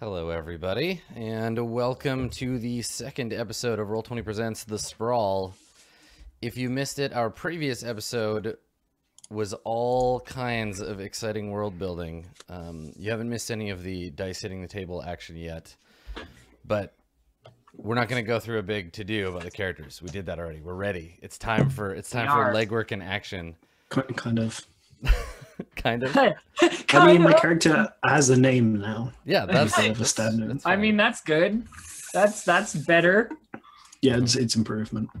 Hello, everybody, and welcome to the second episode of Roll20 Presents The Sprawl. If you missed it, our previous episode was all kinds of exciting world building. Um, you haven't missed any of the dice hitting the table action yet, but we're not going to go through a big to do about the characters. We did that already. We're ready. It's time for it's time for are. legwork and action. Kind of. kind of. I mean, Kind my character has a name now. Yeah, that's, Instead a that's, standard. that's I mean, that's good. That's that's better. Yeah, it's, it's improvement.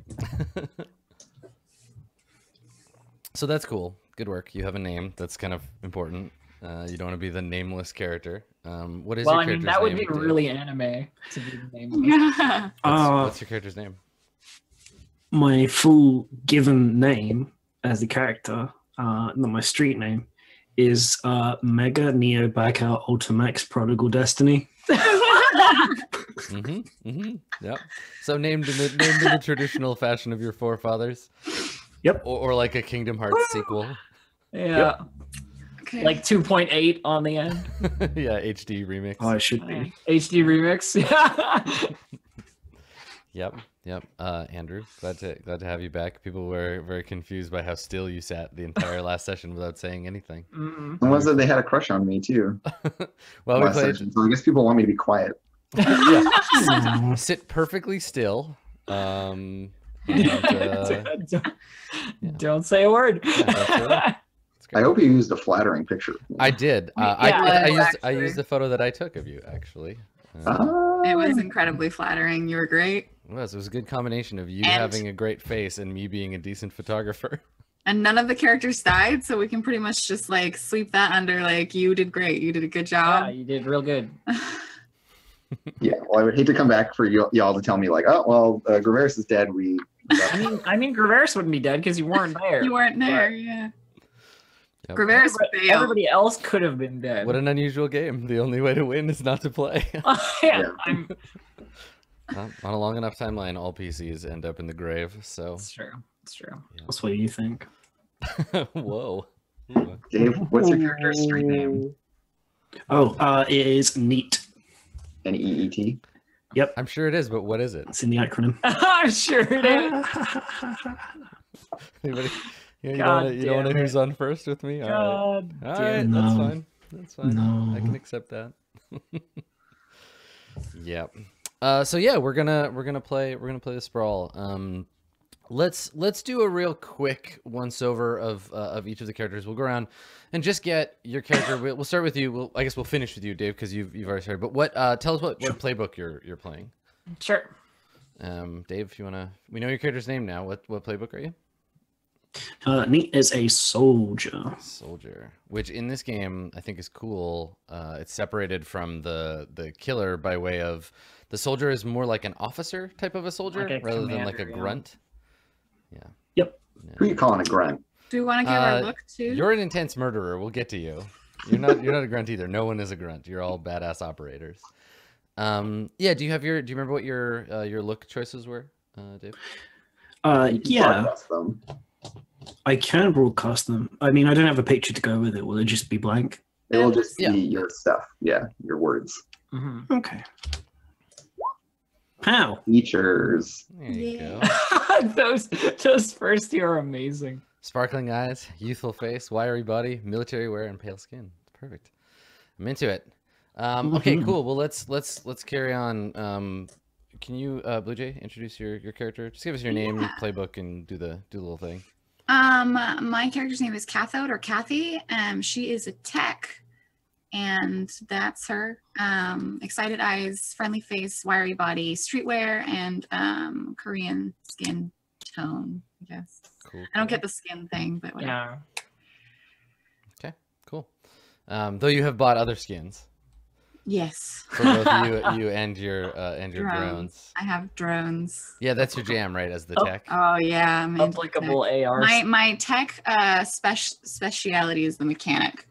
So that's cool. Good work. You have a name. That's kind of important. Uh, you don't want to be the nameless character. Um, what is well, your I mean, that would be Dave? really anime to be the name. Yeah. What's, Uh, what's your character's name? my full given name as the character, uh, not my street name, is uh, Mega Neo Blackout Ultimax Prodigal Destiny. Mm-hmm. Mm-hmm. Yep. So named in the named in the traditional fashion of your forefathers. Yep. Or, or like a Kingdom Hearts sequel. Yeah, Okay. like 2.8 on the end. yeah, HD remix. Oh, it should be. HD remix. Yeah. Yep. Yep. Uh, Andrew, glad to glad to have you back. People were very confused by how still you sat the entire last session without saying anything. Mm. And was that they had a crush on me too. well, we played. session, so I guess people want me to be quiet. yeah. Sit perfectly still. Um. and, uh, don't, yeah. don't say a word. Yeah, that's all right. it's I hope you used a flattering picture. I did. Uh, I, Yeah, I, I I used I used the photo that I took of you actually. Uh, Ah. It was incredibly flattering. You were great. It was. It was a good combination of you And- having a great face and me being a decent photographer. And none of the characters died, so we can pretty much just like sweep that under like you did great. You did a good job. Yeah, you did real good. Yeah, well, I would hate to come back for y- y'all to tell me like, oh, well, uh, Graveris is dead. We. I mean, I mean, Graveris wouldn't be dead because you weren't there. you weren't there, yeah. Yep. Graveris Everybody- Everybody else could have been dead. What an unusual game. The only way to win is not to play. yeah, Yeah. I'm, Well, on a long enough timeline, all PCs end up in the grave. So, it's true. It's true. That's what you think. whoa. Dave, what's your character's street name? Oh, uh, it is Neat. N E E T. Yep. I'm sure it is, but what is it? It's in the acronym. I'm sure it is. Anybody? Yeah, you God don't wanna, you don't want to damn who's on first with me? All right. God All damn right, it. that's fine. That's fine. No. I can accept that. yep. Uh, so yeah, we're gonna we're gonna play we're gonna play the sprawl. Um, let's let's do a real quick once over of uh, of each of the characters. We'll go around and just get your character. We'll, we'll start with you. We'll I guess we'll finish with you, Dave, because you've you've already started. But what uh, tell us what, what playbook you're you're playing. Sure. Um, Dave, if you wanna, we know your character's name now. What what playbook are you? Uh, Neat is a soldier. Soldier, which in this game I think is cool. Uh, it's separated from the the killer by way of the soldier is more like an officer type of a soldier Like a rather than like a commander, yeah. grunt. Yeah. Yep. Yeah. Who you calling a grunt? Do we want to give Uh, our look too? You're an intense murderer. We'll get to you. You're not you're not a grunt either. No one is a grunt. You're all badass operators. Um, yeah. Do you have your Do you remember what your uh, your look choices were, uh, Dave? Uh, yeah. I can broadcast them. I mean, I don't have a picture to go with it. Will it just be blank? It will just be Yeah. your stuff. Yeah, your words. hmm Okay. How? Features. There you Yeah. go. those those first two are amazing. Sparkling eyes, youthful face, wiry body, military wear, and pale skin. Perfect. I'm into it. Um, okay, Mhm. cool. Well, let's let's let's carry on. Um, can you, uh, Blue Jay, introduce your your character? Just give us your name, Yeah. playbook, and do the do the little thing. Um, my character's name is Cathode or Kathy. Um, she is a tech, and that's her. Um, excited eyes, friendly face, wiry body, streetwear, and um, Korean skin tone. I guess Cool. I don't get the skin thing, but whatever. Yeah. Okay, cool. Um, though you have bought other skins Yes, for both you you and your uh, and your Drones. drones. I have drones. Yeah, that's your jam, right? As the Oh, tech. Oh yeah, I'm into Applicable. AR. My my tech uh spec speciality is the mechanic.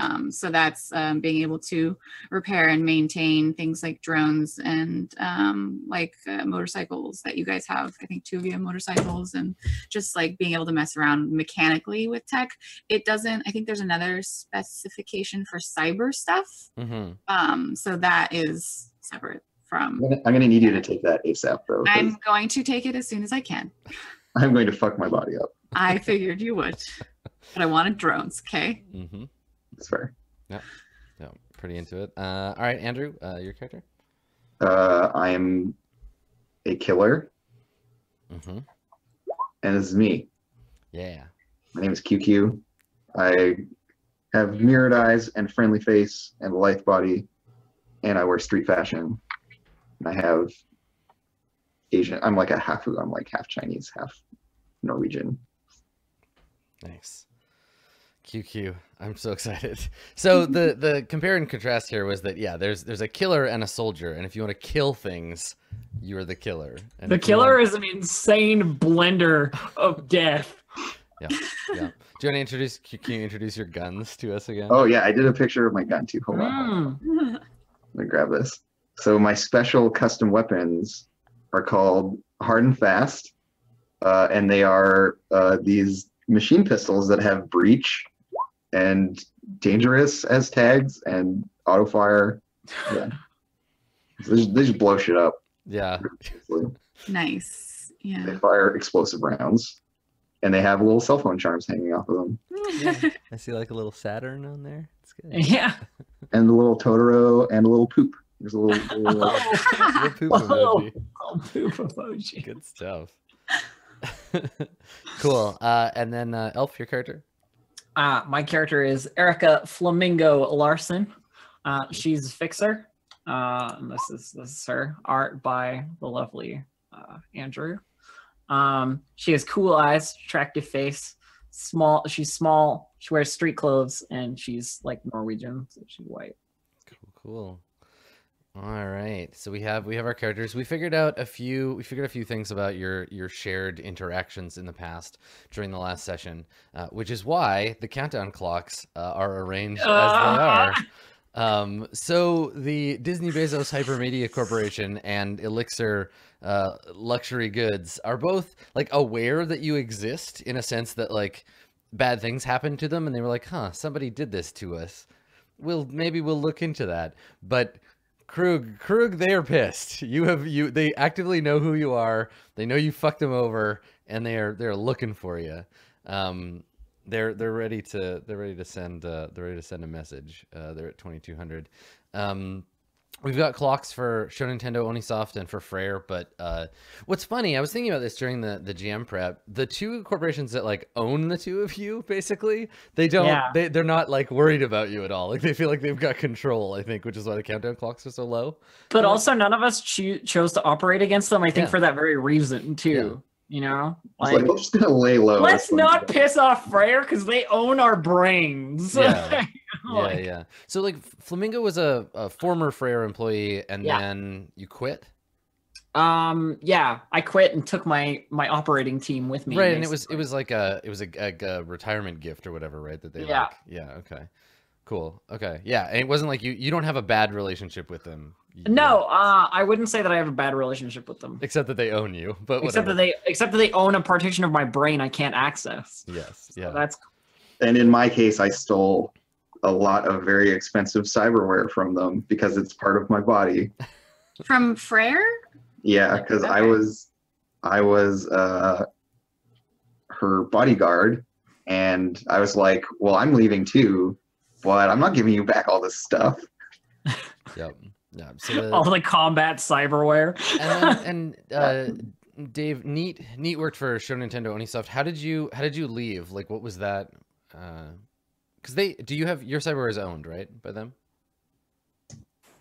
Um, so that's um, being able to repair and maintain things like drones and um, like uh, motorcycles that you guys have. I think two of you have motorcycles and just like being able to mess around mechanically with tech. It doesn't, I think there's another specification for cyber stuff. Mm-hmm. Um, so that is separate from. I'm gonna need you to take that ASAP though. 'cause I'm going to take it as soon as I can. I'm going to fuck my body up. I figured you would, but I wanted drones. Okay. Mm-hmm. It's fair. Yeah, Yeah. pretty into it. Uh, all right, Andrew, uh, your character. Uh, I am a killer, Mm-hmm. and this is me. Yeah. My name is QQ. I have mirrored eyes and friendly face and a lithe body, and I wear street fashion. And I have Asian. I'm like a half. I'm like half Chinese, half Norwegian. Nice. QQ. I'm so excited. So the the compare and contrast here was that yeah, there's there's a killer and a soldier, and if you want to kill things, you're the killer. And The killer want- is an insane blender of death. yeah. Yeah. Do you want to introduce? Can you introduce your guns to us again? Oh yeah, I did a picture of my gun too. Hold on, on. Mm. Let me grab this. So my special custom weapons are called Hard and Fast, uh, and they are uh, these machine pistols that have breach and dangerous as tags and auto fire. Yeah, they just, they just blow shit up. Yeah. nice. Yeah. They fire explosive rounds, and they have little cell phone charms hanging off of them, yeah. I see like a little Saturn on there. It's good. Yeah. and a little Totoro and a little poop. There's a little, little uh, Little poop Whoa. emoji. Oh, poop emoji. Good stuff. cool. Uh, and then uh, Elf, your character. Uh, my character is Erica Flamingo Larson. Uh, she's a fixer. Uh, and this is this is her art by the lovely uh, Andrew. Um, she has cool eyes, attractive face, small. She's small. She wears street clothes, and she's like Norwegian, so she's white. Cool, cool. All right. So we have we have our characters. We figured out a few we figured a few things about your your shared interactions in the past during the last session, uh, which is why the countdown clocks uh, are arranged as they are. Um, so the Disney Bezos Hypermedia Corporation and Elixir uh, Luxury Goods are both like aware that you exist in a sense that like bad things happen to them, and they were like, "Huh, somebody did this to us. We'll maybe we'll look into that." But Krug, Krug, they are pissed. You have you. They actively know who you are. They know you fucked them over, and they are they're looking for you. Um, they're they're ready to they're ready to send uh, they're ready to send a message. Uh, they're at twenty two hundred. Um, we've got clocks for Show Nintendo Onisoft and for Freyr. But uh, what's funny, I was thinking about this during the the GM prep. The two corporations that like own the two of you, basically, they don't Yeah. they they're not like worried about you at all. Like they feel like they've got control. I think, which is why the countdown clocks are so low. But Yeah. also, none of us choo- chose to operate against them. I think Yeah. for that very reason too. You know, It's like, we're just gonna lay low. let's not I'm piss off Freyr because they own our brains. Yeah. Yeah, Like, yeah. So like Flamingo was a, a former Freyr employee, and Yeah. then you quit. Um. Yeah, I quit and took my my operating team with me. right and it was it was like a it was a, a, a retirement gift or whatever right that they Yeah. like yeah okay cool okay yeah and it wasn't like you you don't have a bad relationship with them You- No, uh, I wouldn't say that I have a bad relationship with them. except that they own you but Except that they except that they own a partition of my brain I can't access. yes So yeah that's And in my case, I stole a lot of very expensive cyberware from them because it's part of my body. From Freyr? Yeah, because I was, I was uh, her bodyguard, and I was like, "Well, I'm leaving too, but I'm not giving you back all this stuff." yep yeah so the, all the combat cyberware. and then, and uh dave neat neat worked for show nintendo onisoft how did you how did you leave like what was that uh because they do you have your cyberware is owned right by them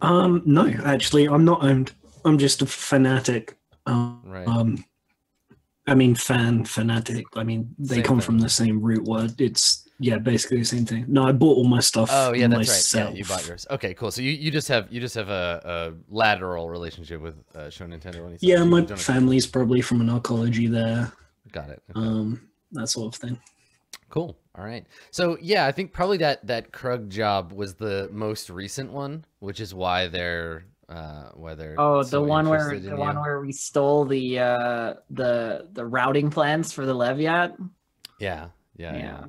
Um, no, actually, I'm not owned. I'm just a fanatic. Um, right um, I mean, fan fanatic. I mean, they Same come thing. from the same root word. It's yeah, basically the same thing. No, I bought all my stuff. Oh yeah, that's myself. right. Yeah, you bought yours. Okay, cool. So you, you just have you just have a, a lateral relationship with uh, Show Nintendo. When Yeah, my don't family's probably from an arcology there. got it. Okay. Um, that sort of thing. Cool. All right. So yeah, I think probably that that Krug job was the most recent one, which is why they're uh why they're Oh, so the one where the in one you. where we stole the uh the the routing plans for the Leviat. yeah yeah yeah Yeah.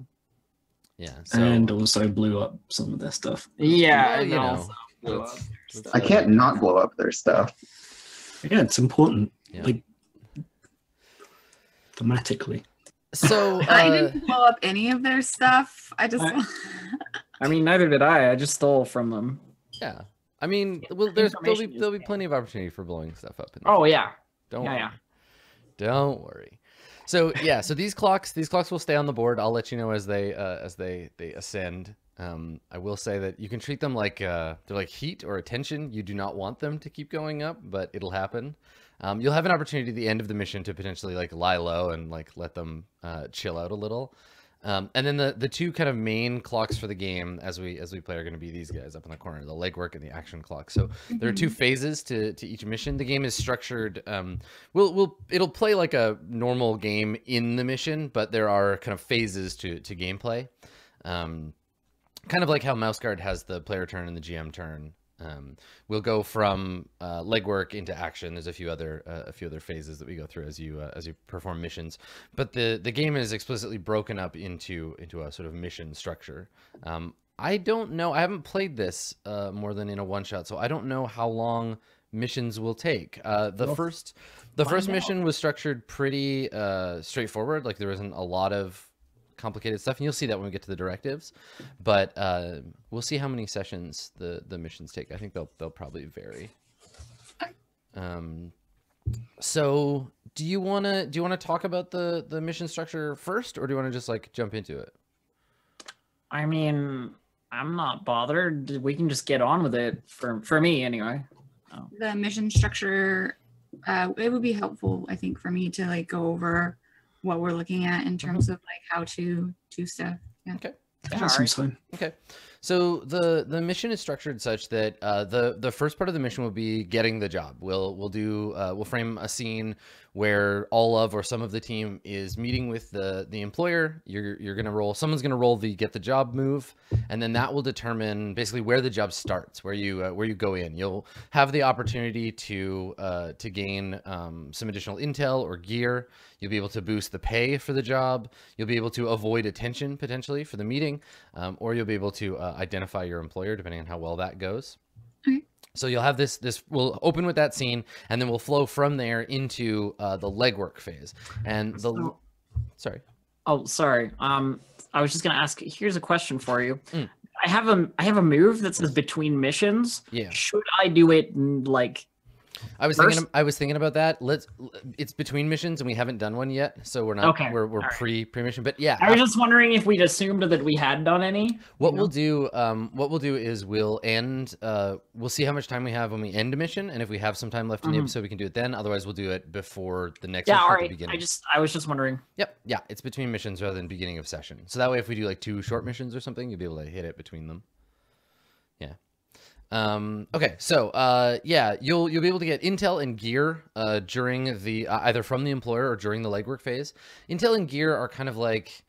Yeah. So and also blew up some of their stuff. Yeah, Well, and you know, that's- that's. I can't not blow up their stuff. Yeah, it's important, Yeah. like thematically. so I uh, didn't blow up any of their stuff. I just I- I mean, neither did I. I just stole from them. yeah. I mean, well, there's there'll be there'll be plenty of opportunity for blowing stuff up. In the Oh yeah, Don't yeah, worry. yeah. Don't worry. So yeah, so these clocks, these clocks will stay on the board. I'll let you know as they uh, as they they ascend. Um, I will say that you can treat them like uh, they're like heat or attention. You do not want them to keep going up, but it'll happen. Um, you'll have an opportunity at the end of the mission to potentially like lie low and like let them uh, chill out a little. Um, and then the the two kind of main clocks for the game as we as we play are going to be these guys up in the corner, the legwork and the action clock. So there are two phases to to each mission. The game is structured. Um, we'll we'll it'll play like a normal game in the mission, but there are kind of phases to to gameplay. Um, kind of like how Mouse Guard has the player turn and the GM turn. Um, we'll go from uh, legwork into action. There's a few other uh, a few other phases that we go through as you uh, as you perform missions. But the the game is explicitly broken up into into a sort of mission structure. Um, I don't know. I haven't played this uh, more than in a one shot, so I don't know how long missions will take. Uh, the Well, first the first out. mission was structured pretty uh, straightforward. Like there wasn't a lot of complicated stuff, and you'll see that when we get to the directives. But uh, we'll see how many sessions the the missions take. I think they'll they'll probably vary. Um, so do you wanna do you wanna talk about the the mission structure first, or do you wanna just like jump into it? I mean, I'm not bothered. We can just get on with it for for me anyway. the mission structure uh, it would be helpful i think for me to like go over what we're looking at in terms of like how to do stuff yeah Okay. Yeah, Have some alright. Okay, so the the mission is structured such that uh, the the first part of the mission will be getting the job. We'll we'll do uh, we'll frame a scene where all of or some of the team is meeting with the the employer. You're you're gonna roll. Someone's gonna roll the get the job move, and then that will determine basically where the job starts, where you uh, where you go in. You'll have the opportunity to uh, to gain um, some additional intel or gear. You'll be able to boost the pay for the job. You'll be able to avoid attention potentially for the meeting, um, or you'll be able to uh, identify your employer depending on how well that goes. Okay. So you'll have this. This will open with that scene, and then we'll flow from there into uh, the legwork phase. And the So- sorry, Oh, sorry. Um, I was just gonna ask. Here's a question for you. Mm. I have a I have a move that says between missions. yeah, Should I do it like? I was First- thinking. I was thinking about that. Let's. It's between missions, and we haven't done one yet, so we're not. Okay, We're we're all right. pre pre mission, but yeah. I was just wondering if we'd assumed that we had done any. What you we'll do, um, what we'll do is we'll end. Uh, we'll see how much time we have when we end a mission, and if we have some time left in the Mhm. episode, we can do it then. Otherwise, we'll do it before the next. Yeah, all right. beginning. I just I was just wondering. Yep, yeah, it's between missions rather than beginning of session. So that way, if we do like two short missions or something, you'll be able to hit it between them. Yeah. Um, okay, so uh, yeah, you'll you'll be able to get intel and gear uh, during the uh, either from the employer or during the legwork phase. Intel and gear are kind of like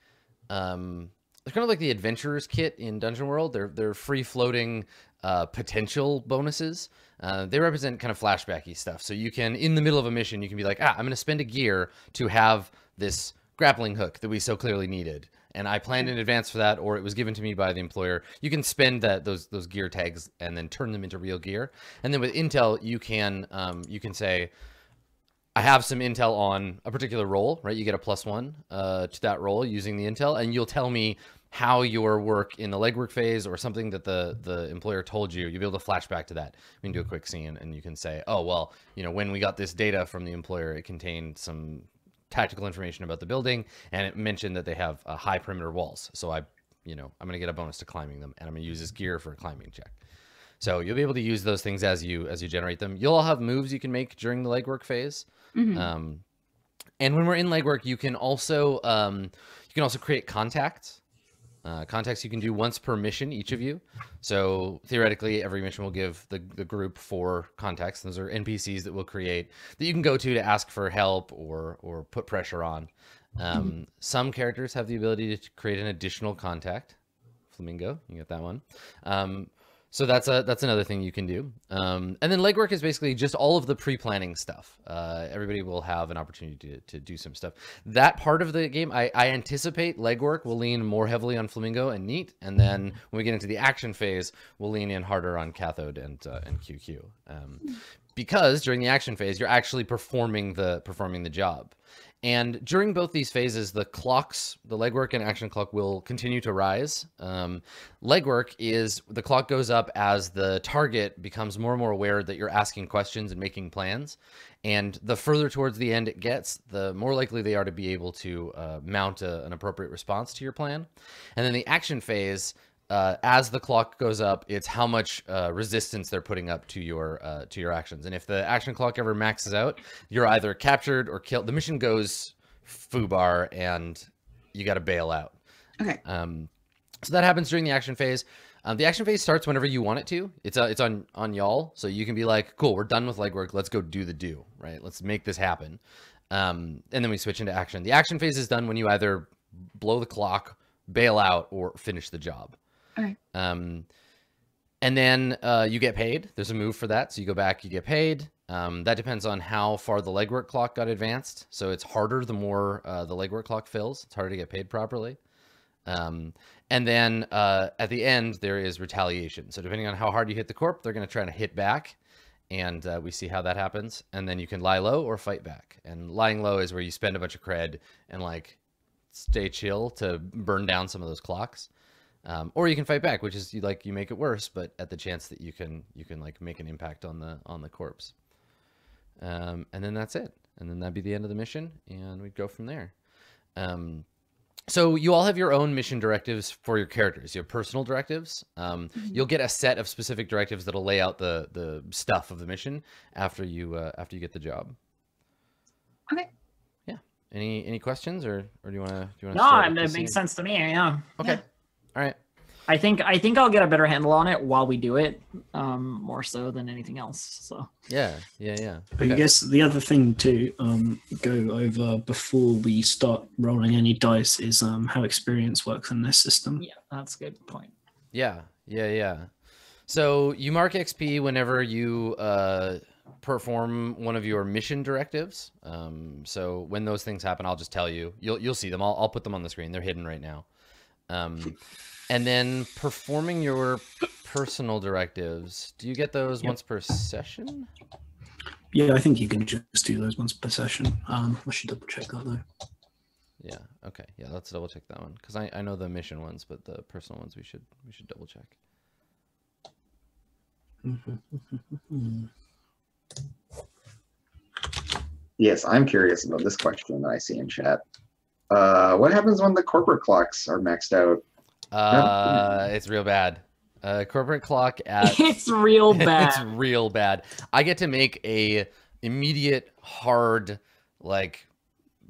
um, they're kind of like the adventurers kit in Dungeon World. They're they're free floating uh, potential bonuses. Uh, they represent kind of flashbacky stuff. So you can in the middle of a mission, you can be like, ah, I'm going to spend a gear to have this grappling hook that we so clearly needed. And I planned in advance for that, or it was given to me by the employer. You can spend that those those gear tags and then turn them into real gear. And then with Intel, you can um, you can say, I have some intel on a particular roll, right? You get a plus one uh, to that roll using the intel, and you'll tell me how your work in the legwork phase or something that the the employer told you. You'll be able to flash back to that. We can do a quick scene, and you can say, "Oh, well, you know, when we got this data from the employer, it contained some tactical information about the building, and it mentioned that they have uh, high perimeter walls. So I, you know, I'm going to get a bonus to climbing them, and I'm going to use this gear for a climbing check." So you'll be able to use those things as you as you generate them. You'll all have moves you can make during the legwork phase. Mhm. Um, and when we're in legwork, you can also um, you can also create contacts. Uh, contacts you can do once per mission, each of you. So theoretically, every mission will give the, the group four contacts. Those are NPCs that we'll create that you can go to to ask for help or or put pressure on. Um, Some characters have the ability to create an additional contact. Flamingo, you get that one. Um, so that's a that's another thing you can do. Um, and then legwork is basically just all of the pre-planning stuff. Uh, everybody will have an opportunity to, to do some stuff. That part of the game, I, I anticipate legwork will lean more heavily on Flamingo and Neat, and then when we get into the action phase, we'll lean in harder on Cathode and uh, and QQ. Um, because during the action phase, you're actually performing the performing the job. And during both these phases, the clocks, the legwork and action clock will continue to rise. Um, legwork is the clock goes up as the target becomes more and more aware that you're asking questions and making plans. And the further towards the end it gets, the more likely they are to be able to uh, mount a, an appropriate response to your plan. And then the action phase, uh, as the clock goes up, it's how much uh, resistance they're putting up to your uh, to your actions. And if the action clock ever maxes out, you're either captured or killed. The mission goes FUBAR, and you got to bail out. Okay. Um, so that happens during the action phase. Um, the action phase starts whenever you want it to. It's uh, it's on on y'all, so you can be like, "Cool, we're done with legwork. Let's go do the do." Right? Let's make this happen. Um, and then we switch into action. The action phase is done when you either blow the clock, bail out, or finish the job. Okay. Um, and then uh, you get paid. There's a move for that, so you go back, you get paid. Um, that depends on how far the legwork clock got advanced. So it's harder the more uh, the legwork clock fills. It's harder to get paid properly. Um, and then uh, at the end, there is retaliation. So depending on how hard you hit the corp, they're going to try to hit back. And uh, we see how that happens. And then you can lie low or fight back. And lying low is where you spend a bunch of cred and like stay chill to burn down some of those clocks. Um, or you can fight back, which is you like you make it worse, but at the chance that you can you can like make an impact on the on the corpse. Um, and then that's it. And then that'd be the end of the mission, and we'd go from there. Um, so you all have your own mission directives for your characters. You have personal directives. Um, You'll get a set of specific directives that'll lay out the the stuff of the mission after you uh, after you get the job. Okay. Yeah. Any any questions or or do you want to do you want to? No, I mean, it makes sense to me. Yeah. Okay. Yeah. All right. I think I think I'll get a better handle on it while we do it, um, more so than anything else. So Yeah. Yeah. Yeah. I guess the other thing to um, go over before we start rolling any dice is um, how experience works in this system. yeah, that's a good point. Yeah, yeah, yeah. So you mark XP whenever you uh, perform one of your mission directives. Um, so when those things happen, I'll just tell you. You'll you'll see them. I'll I'll put them on the screen. They're hidden right now. Um, and then performing your personal directives. Do you get those Yep. once per session? Yeah, I think you can just do those once per session. Um, I should double check that though. Yeah. Okay. Yeah. Let's double check that one because I, I know the mission ones, but the personal ones we should we should double check. Yes, I'm curious about this question that I see in chat. Uh, what happens when the corporate clocks are maxed out? Uh, it's real bad. Uh, corporate clock at it's real bad. it's real bad. I get to make a immediate hard like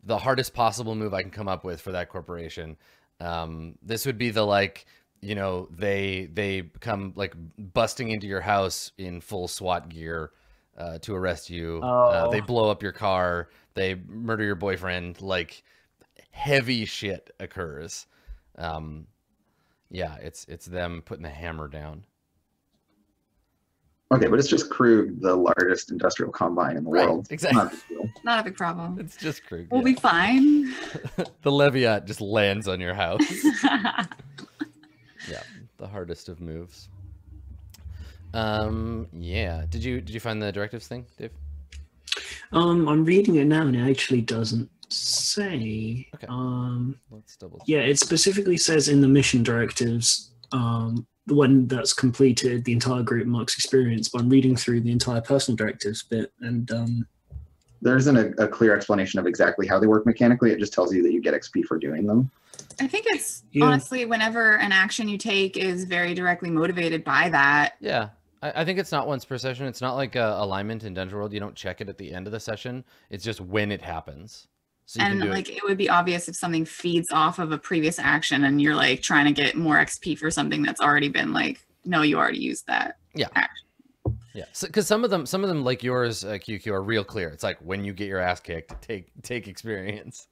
the hardest possible move I can come up with for that corporation. Um, this would be the like you know they they come like busting into your house in full SWAT gear uh, to arrest you. Uh, they Oh. blow up your car. They murder your boyfriend. Like heavy shit occurs. Um, yeah, it's it's them putting the hammer down. Okay, but it's just Krug, the largest industrial combine in the Right, world. exactly. Not a big. Not a big problem. It's just Krug. We'll yeah. be fine. the Leviat just lands on your house. yeah, the hardest of moves. Um, yeah. Did you did you find the directives thing, Dave? Um, I'm reading it now and it actually doesn't say. Okay. Um, Let's double. yeah, it specifically says in the mission directives, um, when that's completed, the entire group marks experience. But I'm reading through the entire personal directives bit, and um, There isn't a, a clear explanation of exactly how they work mechanically. It just tells you that you get XP for doing them. I think it's Yeah. honestly whenever an action you take is very directly motivated by that. Yeah. I, I think it's not once per session. It's not like uh, alignment in Dungeon World. You don't check it at the end of the session. It's just when it happens. So and like it. it would be obvious if something feeds off of a previous action and you're like trying to get more XP for something that's already been like, no, you already used that. Yeah. action. Yeah, because some of them, some of them like yours, uh, QQ, are real clear. It's like when you get your ass kicked, take take experience.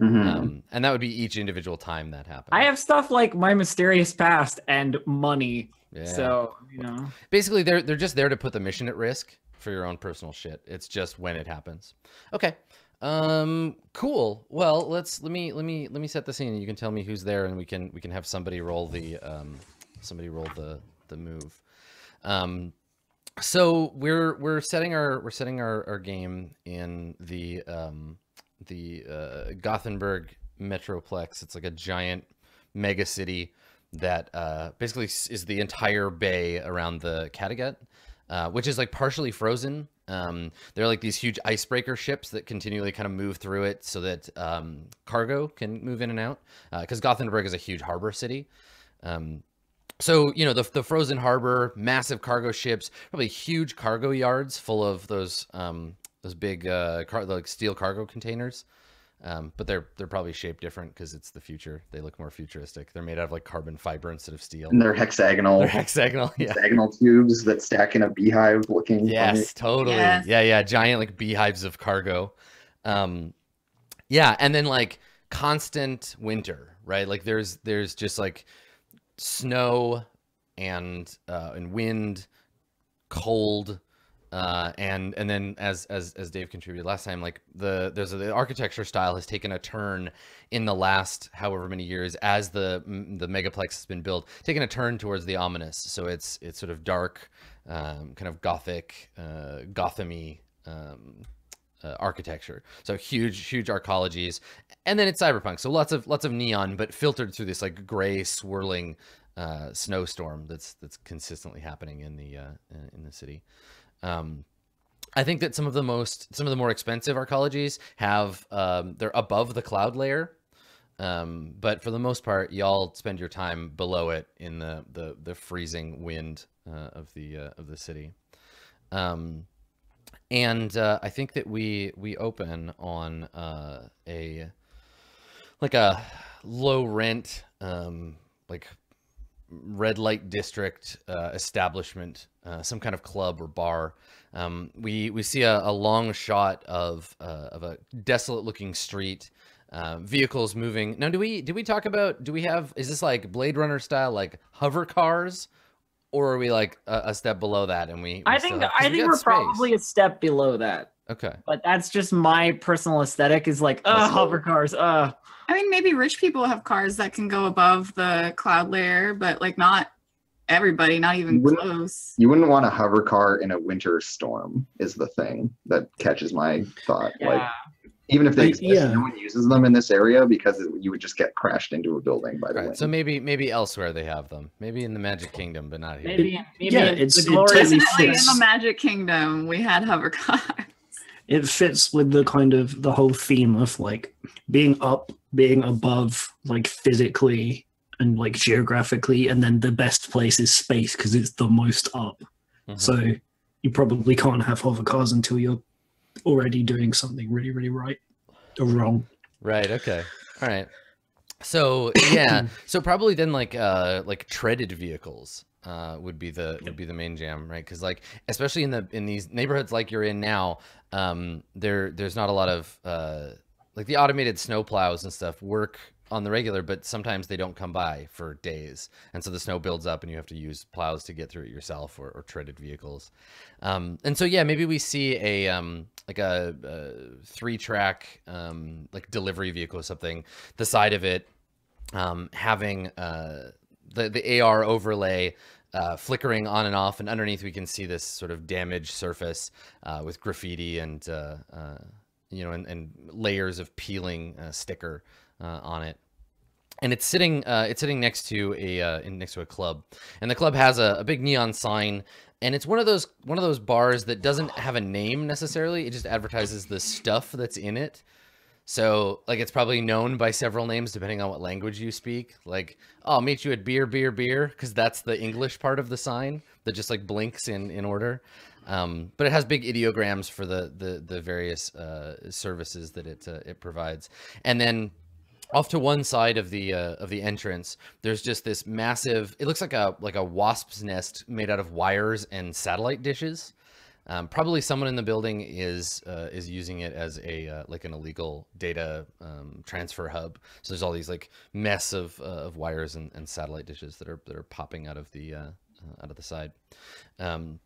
Mhm. um, and that would be each individual time that happened. I have stuff like my mysterious past and money. Yeah. So you know, basically they're they're just there to put the mission at risk for your own personal shit. It's just when it happens. Okay. Um cool. Well, let's let me let me let me set the scene you can tell me who's there and we can we can have somebody roll the um somebody roll the the move. Um so we're we're setting our we're setting our, our game in the um the uh Gothenburg Metroplex. It's like a giant mega city that uh basically is the entire bay around the Kattegat, uh, which is like partially frozen. Um, they're like these huge icebreaker ships that continually kind of move through it so that um, cargo can move in and out. Because Gothenburg is a huge harbor city. Um, so you know the the frozen harbor, massive cargo ships, probably huge cargo yards full of those um, those big uh, car- like steel cargo containers. Um, but they're they're probably shaped different because it's the future. They look more futuristic. They're made out of like carbon fiber instead of steel. And they're hexagonal, They're hexagonal. Yeah. hexagonal tubes that stack in a beehive looking. funny. Yes, totally. Yes. Yeah, yeah. Giant like beehives of cargo. Um, yeah, and then like constant winter, right? Like there's there's just like snow and uh, and wind, cold, uh, and and then as as as Dave contributed last time, like the there's a, the architecture style has taken a turn in the last however many years as the the megaplex has been built, taken a turn towards the ominous. So it's it's sort of dark, um, kind of gothic, uh, Gothamy. Um, uh, architecture. So huge, huge arcologies, and then it's cyberpunk. So lots of lots of neon, but filtered through this like gray swirling uh, snowstorm that's that's consistently happening in the uh, in the city. Um, I think that some of the most some of the more expensive arcologies have um, they're above the cloud layer. Um, but for the most part, y'all spend your time below it in the the, the freezing wind uh, of the uh, of the city. Um, and uh, I think that we we open on uh, a like a low rent um, like red light district uh, establishment, uh, some kind of club or bar. Um, we we see a, a long shot of uh, of a desolate looking street. Uh, vehicles moving. Now, do we do we talk about? Do we have? Is this like Blade Runner style, like hover cars, or are we like a, a step below that? And we, we I think have- I think we're space. probably a step below that. Okay. But that's just my personal aesthetic. Is like, uh, hover cars. Uh, I mean, maybe rich people have cars that can go above the cloud layer, but like not everybody, not even Wouldn't- close. You wouldn't want a hover car in a winter storm, is the thing that catches my thought. Like, yeah. even if they I- exist, yeah. no one uses them in this area because it, you would just get crashed into a building by the Right. wind. So maybe maybe elsewhere they have them. Maybe in the Magic Kingdom, but not here. Maybe, maybe yeah, in it's- the it glorious totally Definitely in the Magic Kingdom, we had hover cars. It fits with the kind of the whole theme of like being up being above like physically and like geographically and then the best place is space because it's the most up Mhm. so you probably can't have hover cars until you're already doing something really really right or wrong Right. Okay. All right. So yeah. so probably then like uh like treaded vehicles uh would be the would be the main jam, right? Because like especially in the in these neighborhoods like you're in now, um there there's not a lot of uh like the automated snow plows and stuff work on the regular, but sometimes they don't come by for days, and so the snow builds up, and you have to use plows to get through it yourself or, or treaded vehicles. Um, and so yeah, maybe we see a um, like a, a three track um, like delivery vehicle or something. The side of it um, having uh, the the AR overlay. Uh, flickering on and off, and underneath we can see this sort of damaged surface uh, with graffiti and uh, uh, you know and, and layers of peeling uh, sticker uh, on it. And it's sitting it's sitting next to a next to a club. And the club has a, a big neon sign and it's one of those one of those bars that doesn't have a name necessarily. It just advertises the stuff that's in it so like it's probably known by several names depending on what language you speak. Like oh, i'll meet you at beer beer beer because that's the english part of the sign that just like blinks in in order. Um, but it has big ideograms for the the, the various uh, services that it uh, it provides. And then off to one side of the uh, of the entrance there's just this massive it looks like a like a wasp's nest made out of wires and satellite dishes Um, probably someone in the building is uh, is using it as a uh, like an illegal data um, transfer hub. So there's all these like mess of, uh, of wires and, and satellite dishes that are that are popping out of the uh, uh, out of the side. Um,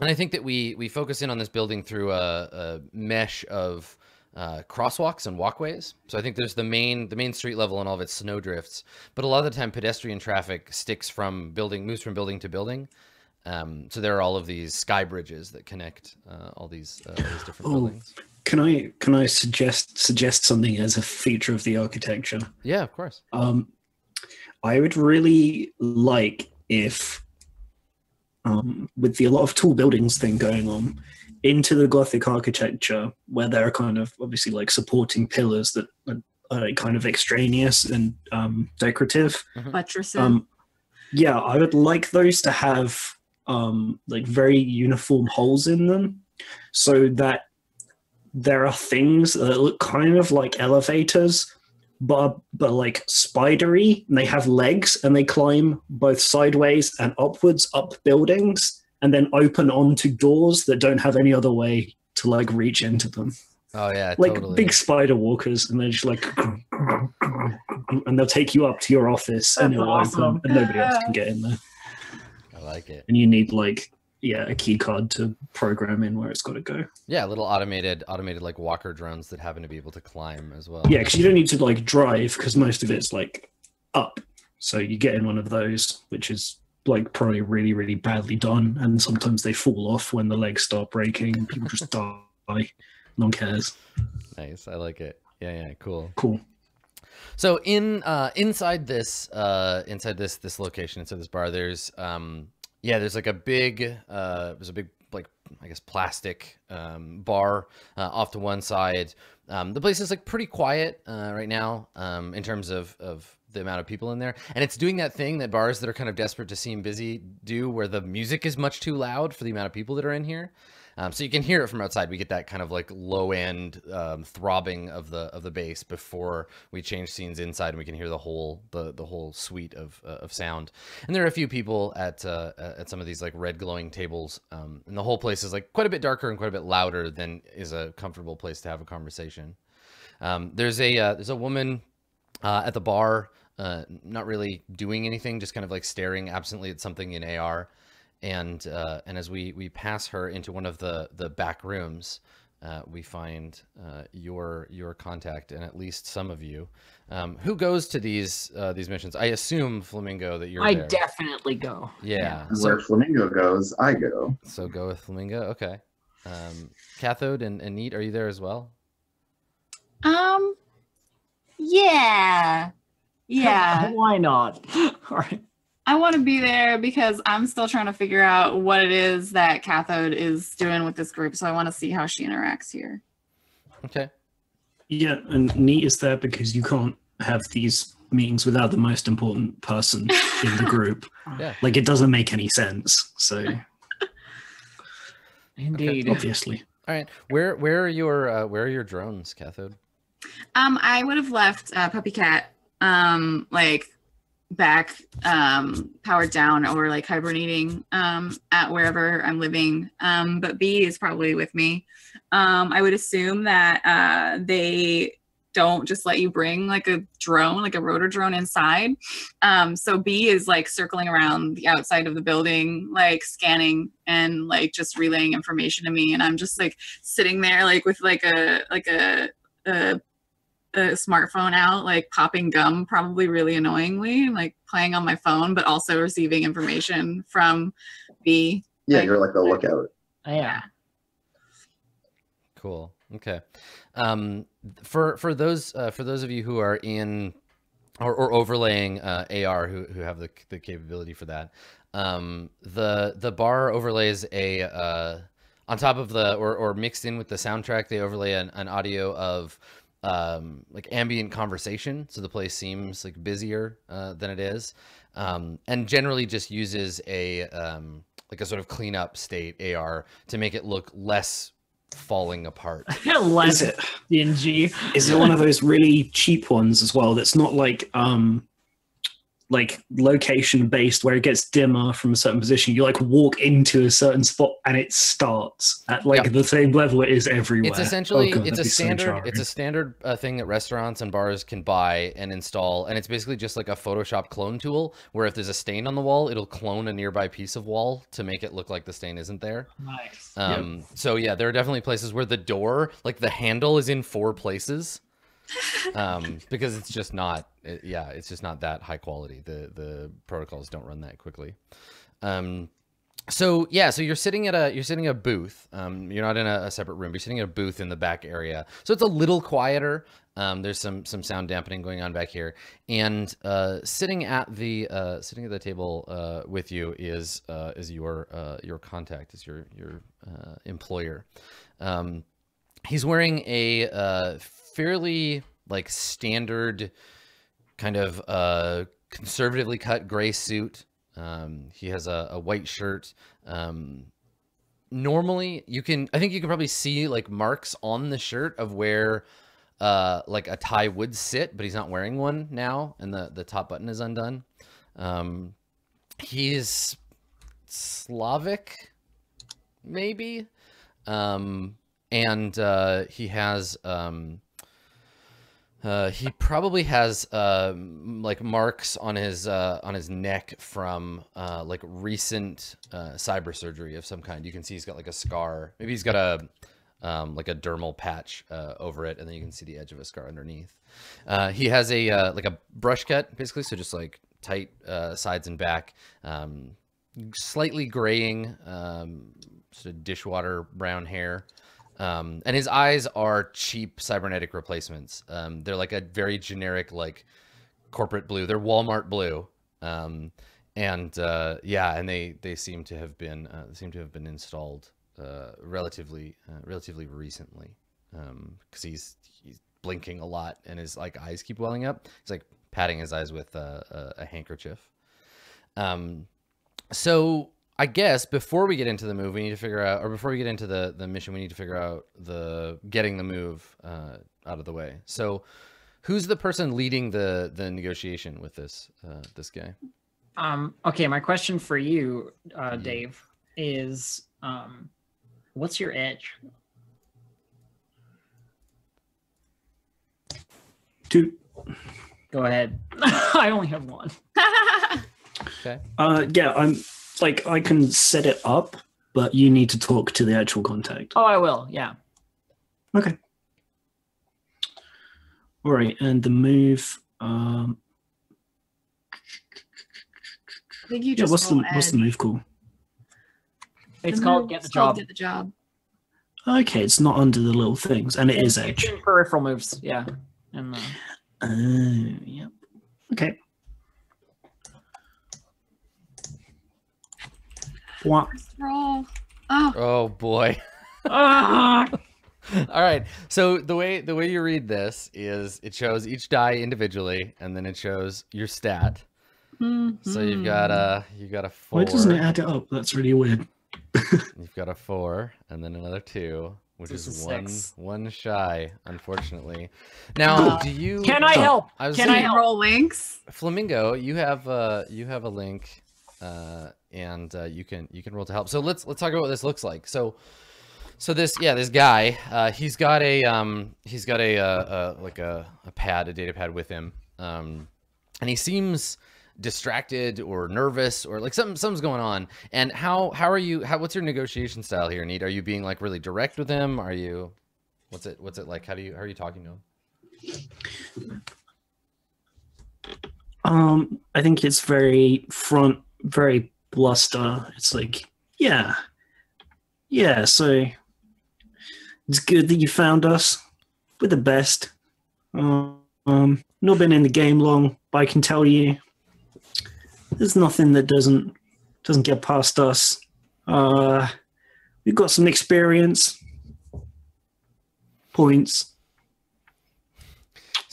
and I think that we we focus in on this building through a, a mesh of uh, crosswalks and walkways. So I think there's the main the main street level and all of its snowdrifts, but a lot of the time pedestrian traffic sticks from building moves from building to building. Um, so there are all of these sky bridges that connect uh, all these, uh, these different Oh. buildings. Can I can I suggest suggest something as a feature of the architecture? Yeah, of course. Um, I would really like if, um, with the a lot of tall buildings thing going on, into the Gothic architecture, where there are kind of obviously like supporting pillars that are, are kind of extraneous and um, decorative. Buttresses. Um, yeah, I would like those to have um, like very uniform holes in them, so that there are things that look kind of like elevators, but but like spidery, and they have legs and they climb both sideways and upwards up buildings, and then open onto doors that don't have any other way to like reach into them Oh yeah, like totally. big spider walkers, and they're just like, and they'll take you up to your office, and it'll awesome. open, and nobody else can get in there. I like it. And you need like, yeah, a key card to program in where it's got to go. Yeah, little automated automated like walker drones that happen to be able to climb as well. Yeah, because you don't need to like drive, because most of it's like up. So you get in one of those, which is like probably really, really badly done, and sometimes they fall off when the legs start breaking, and people just die. No one cares. Nice. I like it. Yeah, yeah, cool. Cool. So in uh inside this uh inside this this location inside this bar there's um yeah there's like a big uh there's a big like I guess plastic um bar uh, off to one side. Um the place is like pretty quiet uh right now um in terms of of the amount of people in there and it's doing that thing that bars that are kind of desperate to seem busy do where the music is much too loud for the amount of people that are in here um, so you can hear it from outside. We get that kind of like low end um, throbbing of the of the bass before we change scenes inside, and we can hear the whole the the whole suite of uh, of sound. And there are a few people at uh, at some of these like red glowing tables, um, and the whole place is like quite a bit darker and quite a bit louder than is a comfortable place to have a conversation. Um, there's a uh, there's a woman uh, at the bar, uh, not really doing anything, just kind of like staring absently at something in AR. And uh, and as we we pass her into one of the the back rooms, uh, we find uh, your your contact and at least some of you. Um, who goes to these uh, these missions? I assume Flamingo that you're I there. definitely go. yeah. Where So, Flamingo goes, I go. so go with Flamingo. Okay. Um, Cathode and, and Neat, are you there as well? um, yeah, yeah. Why not? All right. I want to be there because I'm still trying to figure out what it is that Cathode is doing with this group. So I want to see how she interacts here. Okay. Yeah, and neat is there because you can't have these meetings without the most important person in the group. Yeah. Like it doesn't make any sense. So Indeed. obviously. All right. Where where are your uh, where are your drones, Cathode? Um, I would have left uh, Puppy Cat um like back um powered down or like hibernating um at wherever I'm living. Um, but B is probably with me. Um, I would assume that uh they don't just let you bring like a drone, like a rotor drone inside. Um, so B is like circling around the outside of the building, like scanning and like just relaying information to me. And I'm just like sitting there like with like a like a a, a smartphone out, like popping gum, probably really annoyingly, like playing on my phone, but also receiving information from B. Yeah, Like- you're like the lookout. Yeah. Cool. Okay. Um, for for those uh, for those of you who are in or, or overlaying uh, AR who, who have the, the capability for that, um, the the bar overlays a uh, on top of the or, or mixed in with the soundtrack. They overlay an, an audio of um, like ambient conversation, so the place seems like busier uh, than it is, um, and generally just uses a um, like a sort of cleanup state AR to make it look less falling apart. Is Less it dingy. is it one of those really cheap ones as well that's not like um like location based where it gets dimmer from a certain position. You like walk into a certain spot and it starts at like Yeah. the same level it is everywhere. It's essentially Oh God, it's a be so standard it's a standard uh, thing that restaurants and bars can buy and install, and it's basically just like a Photoshop clone tool where if there's a stain on the wall, it'll clone a nearby piece of wall to make it look like the stain isn't there. Nice. Um, So yeah, there are definitely places where the door, like the handle, is in four places, um, because it's just not. It, yeah, it's just not that high quality. The the protocols don't run that quickly. Um, so yeah, so you're sitting at a you're sitting at a booth. Um, you're not in a, a separate room. You're sitting at a booth in the back area, so it's a little quieter. Um, there's some some sound dampening going on back here, and uh, sitting at the uh, sitting at the table uh, with you is uh, is your uh, your contact, is your your uh, employer. Um, he's wearing a fairly like standard kind of uh, conservatively cut gray suit. Um, he has a, a white shirt. Um, normally, you can I think you can probably see like marks on the shirt of where uh, like a tie would sit, but he's not wearing one now, and the the top button is undone. Um, he's Slavic, maybe, um, and uh, he has um, uh, he probably has uh, like marks on his uh, on his neck from uh, like recent uh, cyber surgery of some kind. You can see he's got like a scar. Maybe he's got a um, like a dermal patch uh, over it, and then you can see the edge of a scar underneath. He has a like a brush cut, basically, so just like tight sides and back, um, slightly graying, um, sort of dishwater brown hair. Um, and his eyes are cheap cybernetic replacements. Um, they're like a very generic, like corporate blue. They're Walmart blue. Um, and uh, yeah, and they they seem to have been uh, seem to have been installed uh, relatively uh, relatively recently because he's he's blinking a lot and his like eyes keep welling up. He's like patting his eyes with uh, a, a handkerchief. Um, so I guess before we get into the move, we need to figure out, or before we get into the the mission, we need to figure out the getting the move uh, out of the way. So, who's the person leading the the negotiation with this uh, this guy? Um, okay, my question for you, uh, Mhm. Dave, is um, what's your edge? Two. Go ahead. I only have one. Okay. Uh, yeah, I'm like I can set it up, but you need to talk to the actual contact. Oh, I will. Yeah. Okay. All right, and the move. Um, I think you just. yeah, what's the roll what's the move called? It's The called get the called job. Get the job. Okay, it's not under the little things, and it is It's edge. peripheral moves. Yeah. And uh, Oh, yep. Okay. What? First roll. Oh, Oh boy. ah! All right. So the way the way you read this is it shows each die individually, and then it shows your stat. So you've got a you got a four. Why doesn't it add it up? That's really weird. You've got a four, and then another two, which This is is one six. one shy, unfortunately. Now, do you? Can I Oh. help? I was Can saying- I help? roll links? Flamingo, you have uh you have a link, uh, and uh, you can you can roll to help. So let's let's talk about what this looks like. So. So this, yeah, this guy, uh, he's got a, um, he's got a, uh, uh, like a, a pad, a data pad with him, um, and he seems distracted or nervous or like something, something's going on. And how, how are you? How, what's your negotiation style here, Neat? Are you being like really direct with him? Are you, what's it, what's it like? How do you, how are you talking to him? Um, I think it's very front, very bluster. It's like, yeah, yeah. So it's good that you found us. We're the best. Um, not been in the game long, but I can tell you, there's nothing that doesn't doesn't get past us. Uh, we've got some experience, points.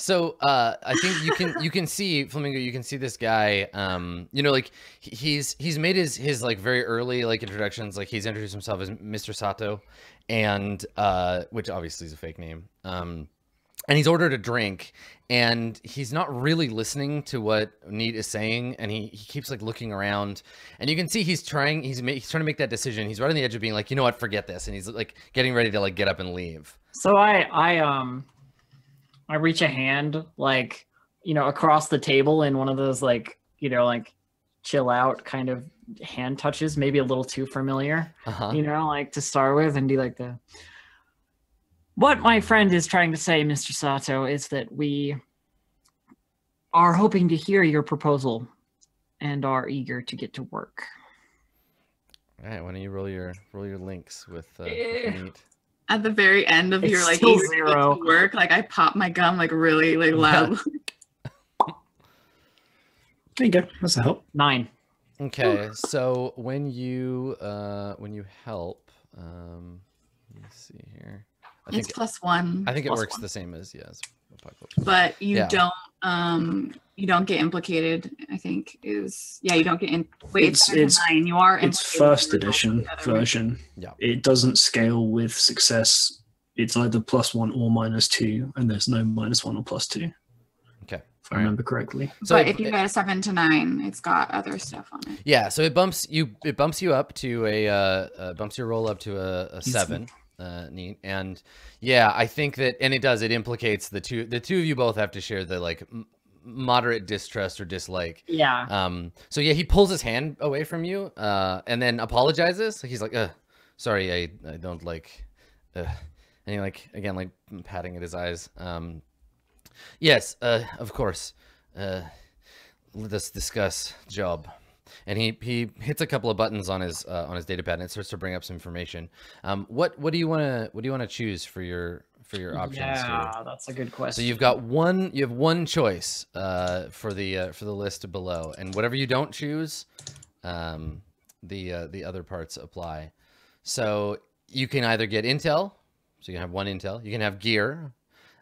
So uh, I think you can you can see Flamingo. You can see this guy. Um, you know, like he's he's made his his like very early like introductions. Like he's introduced himself as Mr. Sato, and uh, which obviously is a fake name. Um, and he's ordered a drink and he's not really listening to what Neat is saying and he, he keeps like looking around and you can see he's trying he's he's trying to make that decision he's right on the edge of being like you know what forget this and he's like getting ready to like get up and leave So I I um I reach a hand like you know across the table in one of those like you know like chill out kind of hand touches, maybe a little too familiar, uh-huh you know, like to start with and do like the what my friend is trying to say, Mr. Sato, is that we are hoping to hear your proposal and are eager to get to work. all right why don't you roll your roll your links with, uh, Eh. with Neat At the very end of It's your like still eager to get to zero. work, like I pop my gum like really like loud. There you go. That's a help. Nine. Okay, so when you uh when you help, um let me see here. I it's think plus one, I think it works one. the same as yes. Apocalypse. but you Yeah. don't um you don't get implicated. I think is yeah you don't get in. Wait, It's- it's, it's it's- nine. You are. It's first edition version. Yeah. It doesn't scale with success. It's either plus one or minus two, and there's no minus one or plus two, Okay. if I remember correctly. So but it- if you get a seven to nine, it's got other stuff on it. Yeah, so it bumps you it bumps you up to a uh, uh bumps your roll up to a, a Easy. seven. Uh neat. And yeah, I think that and it does, it implicates the two the two of you both have to share the like m- moderate distrust or dislike. Yeah. Um so yeah, he pulls his hand away from you uh and then apologizes. He's like, uh sorry, I I don't like uh and he like again like patting at his eyes. Um yes, uh of course. Uh let us discuss job and he he hits a couple of buttons on his uh, on his data pad and it starts to bring up some information. Um what what do you want to what do you want to choose for your for your options here? yeah, that's a good question. so you've got one you have one choice uh for the uh, for the list below and whatever you don't choose um the uh, the other parts apply. So you can either get intel so you can have one intel you can have gear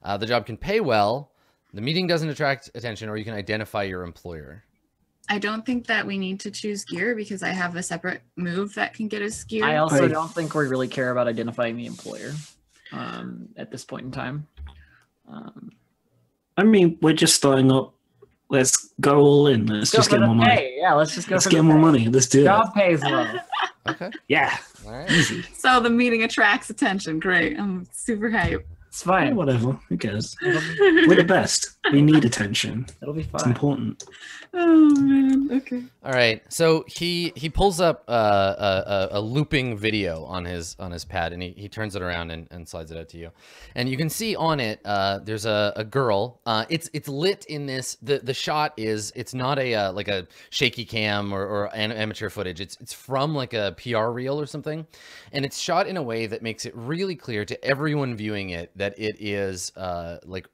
uh, the job can pay well the meeting doesn't attract attention or you can identify your employer I don't think that we need to choose gear because I have a separate move that can get us gear. I also I- don't think we really care about identifying the employer um, at this point in time. Um, I mean, we're just starting up. Let's go all in. Let's go just get the more money. pay. Yeah, let's just go Let's for get the more pay. money. Let's do it. Job pays well. okay Yeah, all right easy. so the meeting attracts attention. Great. I'm super hype. It's Yeah, fine. whatever. Who cares? We're the best. We need attention. It'll be fine. It's important. oh man. Okay. All right, so he he pulls up uh, a, a a looping video on his on his pad, and he, he turns it around and, and slides it out to you, and you can see on it uh, there's a, a girl. Uh, it's it's lit in this. the The shot is it's not a uh, like a shaky cam or, or an amateur footage. It's it's from like a PR reel or something, and it's shot in a way that makes it really clear to everyone viewing it that it is uh, like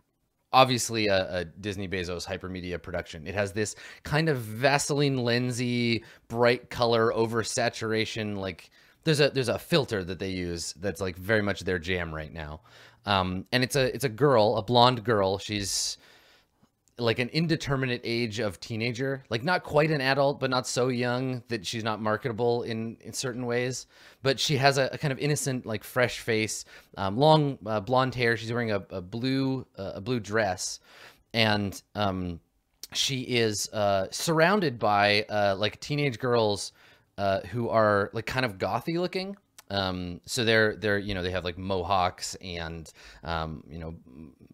obviously a, a Disney Bezos hypermedia production. It has this kind of Vaseline lensy, bright color, oversaturation. Like there's a there's a filter that they use that's like very much their jam right now. Um, and it's a it's a girl, a blonde girl. She's like an indeterminate age of teenager, like not quite an adult, but not so young that she's not marketable in, in certain ways. But she has a, a kind of innocent, like fresh face, um, long uh, blonde hair. She's wearing a, a blue uh, a blue dress, and um, she is uh, surrounded by uh, like teenage girls uh, who are like kind of gothy looking. Um, so they're they're you know they have like mohawks and um, you know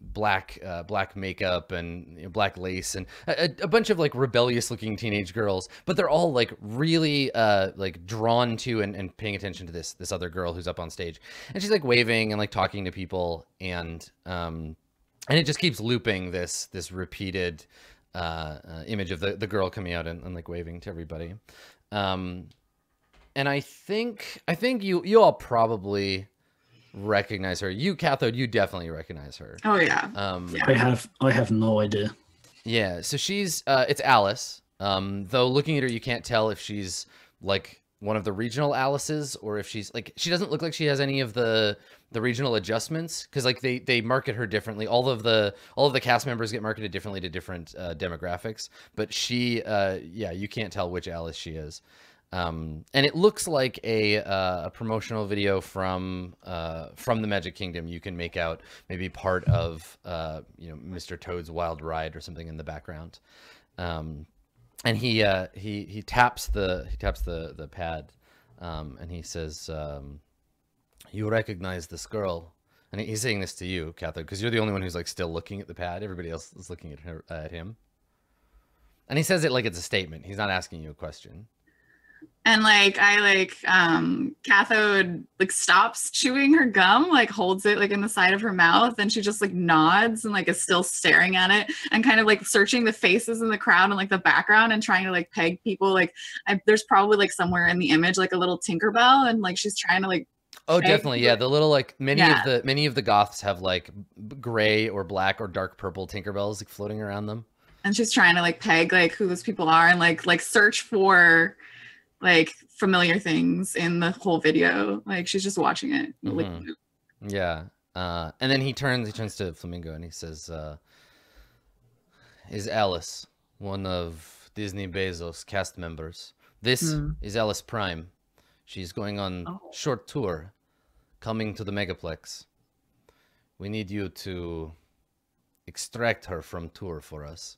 black uh, black makeup and you know, black lace and a, a- bunch of like rebellious looking teenage girls, but they're all like really uh, like drawn to and, and paying attention to this this other girl who's up on stage, and she's like waving and like talking to people and um, and it just keeps looping this this repeated uh, uh, image of the, the girl coming out and, and like waving to everybody. Um, and I think I think you you all probably recognize her. You Cathode, you definitely recognize her. Oh yeah. Um, Yeah. I have I have no idea. yeah, so she's uh it's Alice. Um though looking at her you can't tell if she's like one of the regional Alices or if she's like she doesn't look like she has any of the the regional adjustments cuz like they they market her differently. All of the all of the cast members get marketed differently to different uh, demographics, but she uh yeah, you can't tell which Alice she is. Um, and it looks like a, uh, a promotional video from uh, from the Magic Kingdom. You can make out maybe part of uh, you know Mr. Toad's Wild Ride or something in the background. Um, and he uh, he he taps the he taps the the pad, um, and he says, um, "You recognize this girl?" And he's saying this to you, Catherine, because you're the only one who's like still looking at the pad. Everybody else is looking at her at him. And he says it like it's a statement. He's not asking you a question. And like I like um cathode like stops chewing her gum, like holds it like in the side of her mouth, and she just like nods and like is still staring at it and kind of like searching the faces in the crowd and like the background and trying to like peg people. Like I, there's probably like somewhere in the image like a little Tinkerbell and like she's trying to like Oh, definitely. Yeah, the little like many Yeah. of the many of the goths have like gray or black or dark purple Tinkerbells like floating around them. and she's trying to like peg like who those people are and like like search for like familiar things in the whole video. Like she's just watching it. like, Mhm. Yeah. Uh, and then he turns he turns to Flamingo and he says, uh, "Is Alice one of Disney Bezos cast members? This Hmm. is Alice Prime. She's going on Oh. short tour, coming to the Megaplex. We need you to extract her from tour for us."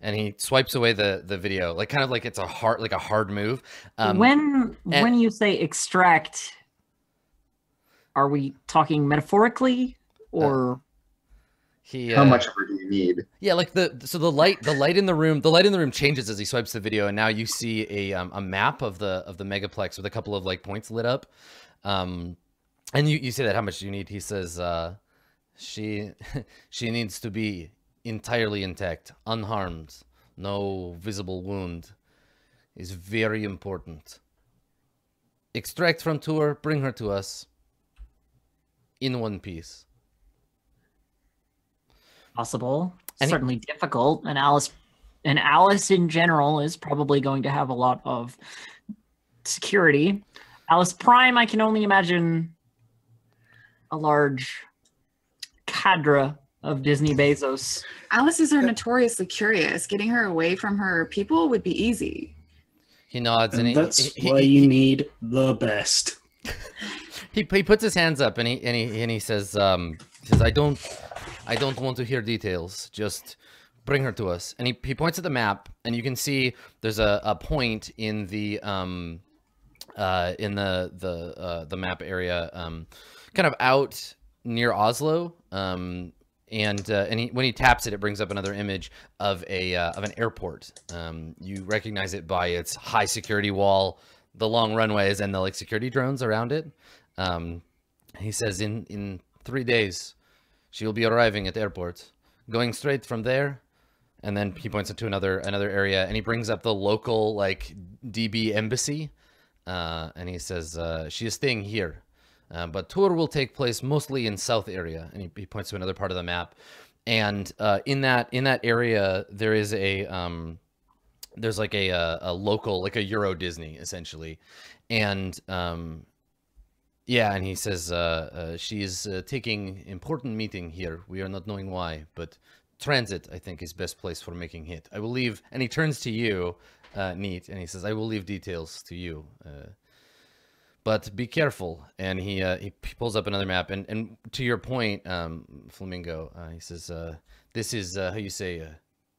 And he swipes away the the video, like kind of like it's a hard like a hard move. Um, when and- when you say extract, are we talking metaphorically or he How uh, much ever do you need? Yeah, like the so the light the light in the room the light in the room changes as he swipes the video, and now you see a um, a map of the of the megaplex with a couple of like points lit up. Um, and you you say that how much do you need? He says, uh, she she needs to be entirely intact, unharmed, no visible wound. Is very important. Extract from tour, bring her to us. In one piece. possible? And Certainly difficult. And Alice and Alice in general is probably going to have a lot of security. Alice Prime, I can only imagine a large cadre of Disney Bezos. Alice's are notoriously curious. Getting her away from her people would be easy. He nods and, And he, that's he, why he, you need the best. he, he puts his hands up and he and he and he says, um, he says, I don't, I don't want to hear details. Just bring her to us. And he, he points at the map, and you can see there's a, a point in the um, uh, in the the uh, the map area, um, kind of out near Oslo. Um, and uh, and he, when he taps it, it brings up another image of a uh, of an airport. Um, you recognize it by its high security wall, the long runways, and the like security drones around it. Um, he says in in three days, she will be arriving at the airport, going straight from there. And then he points into another another area, and he brings up the local like DB embassy, uh, and he says uh, she is staying here, uh, but tour will take place mostly in south area, and he, he points to another part of the map, and uh, in that in that area there is a um, there's like a, a a local like a Euro Disney essentially, and um, yeah, and he says uh, uh, she is uh, taking important meeting here. We are not knowing why, but transit I think is best place for making hit. I will leave, and he turns to you, uh, neat, and he says, "I will leave details to you." But be careful. And he uh, he pulls up another map, and and to your point, um, Flamingo, uh, he says, uh, "This is uh, how you say, uh,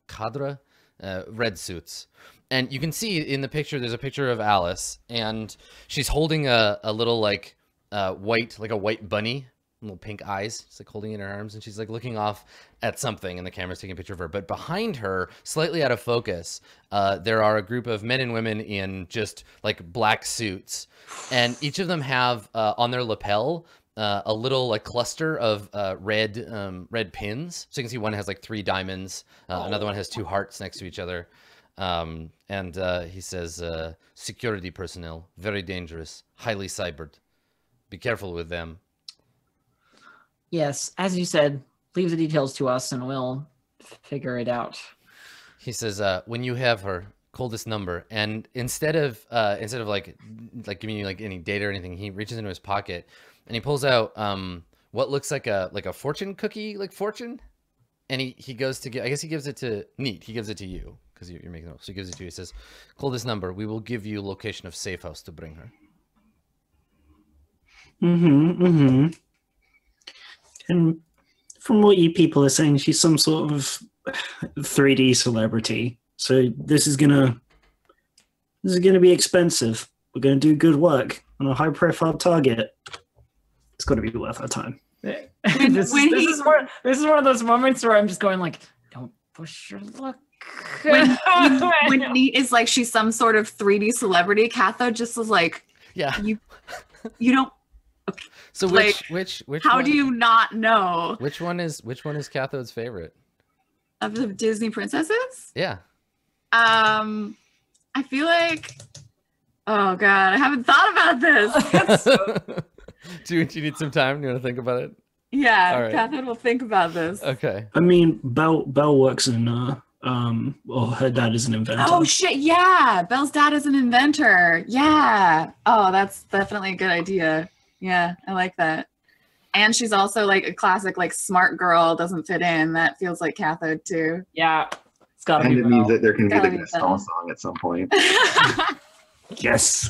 cadre, uh, red suits." And you can see in the picture, there's a picture of Alice, and she's holding a a little like white, like a white bunny, little pink eyes, just like holding in her arms, and she's like looking off at something, and the camera's taking a picture of her. But behind her, slightly out of focus, uh, there are a group of men and women in just like black suits, and each of them have uh, on their lapel uh, a little like cluster of uh, red um, red pins. So you can see one has like three diamonds, uh, another one has two hearts next to each other. Um, and uh, he says, uh, security personnel, very dangerous, highly cybered. Be careful with them. Yes, as you said, leave the details to us and we'll figure it out. He says, uh, when you have her, call this number. And instead of uh, instead of like like giving you like any data or anything, he reaches into his pocket and he pulls out um, what looks like a like a fortune cookie, like fortune. And he he goes to get. I guess he gives it to Neat. He gives it to you because you're making the So he gives it to you. He says, "Call this number. We will give you location of safe house to bring her." Mm-hmm. Mm-hmm. And from what you people are saying, she's some sort of 3D celebrity. So this is gonna this is gonna be expensive. We're gonna do good work on a high profile target. It's gotta be worth our time. this, when this he- is one, this is one of those moments where I'm just going like, don't push your luck. When, when, when Neat is like she's some sort of 3D celebrity, Cathode just was like, Yeah. you, you don't. So Like, which which which How one, do you not know which one is which one is Cathode's favorite? of the Disney princesses? Yeah. Um, I feel like. Oh God, I haven't thought about this. do, you, do you need some time? Do you want to think about it? Yeah, All right. Catherine will think about this. Okay. I mean, Belle Belle works in uh um well her dad is an inventor. Oh shit! Yeah, Belle's dad is an inventor. Yeah. Oh, that's definitely a good idea. Yeah, I like that. And she's also like a classic, like smart girl doesn't fit in. That feels like Cathode too. yeah, it's gotta And be it means that there can be Gotta like be a Gaston song at some point. yes.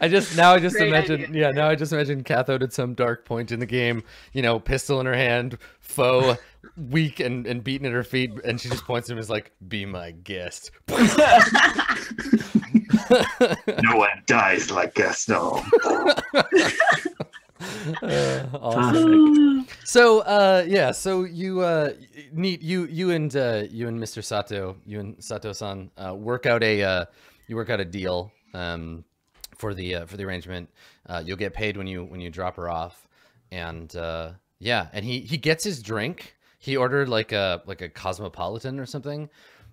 I just now I just Great imagine idea. yeah now I just imagine Cathode at some dark point in the game, you know, pistol in her hand, foe weak and, and beaten at her feet, and she just points at him as like, "Be my guest." no one dies like Gaston. Uh, awesome. So uh yeah, so you uh neat you you and uh you and Mr. Sato, you and Sato-san uh work out a uh you work out a deal um for the uh, for the arrangement. Uh you'll get paid when you when you drop her off. And uh yeah, and he he gets his drink. He ordered like a like a cosmopolitan or something.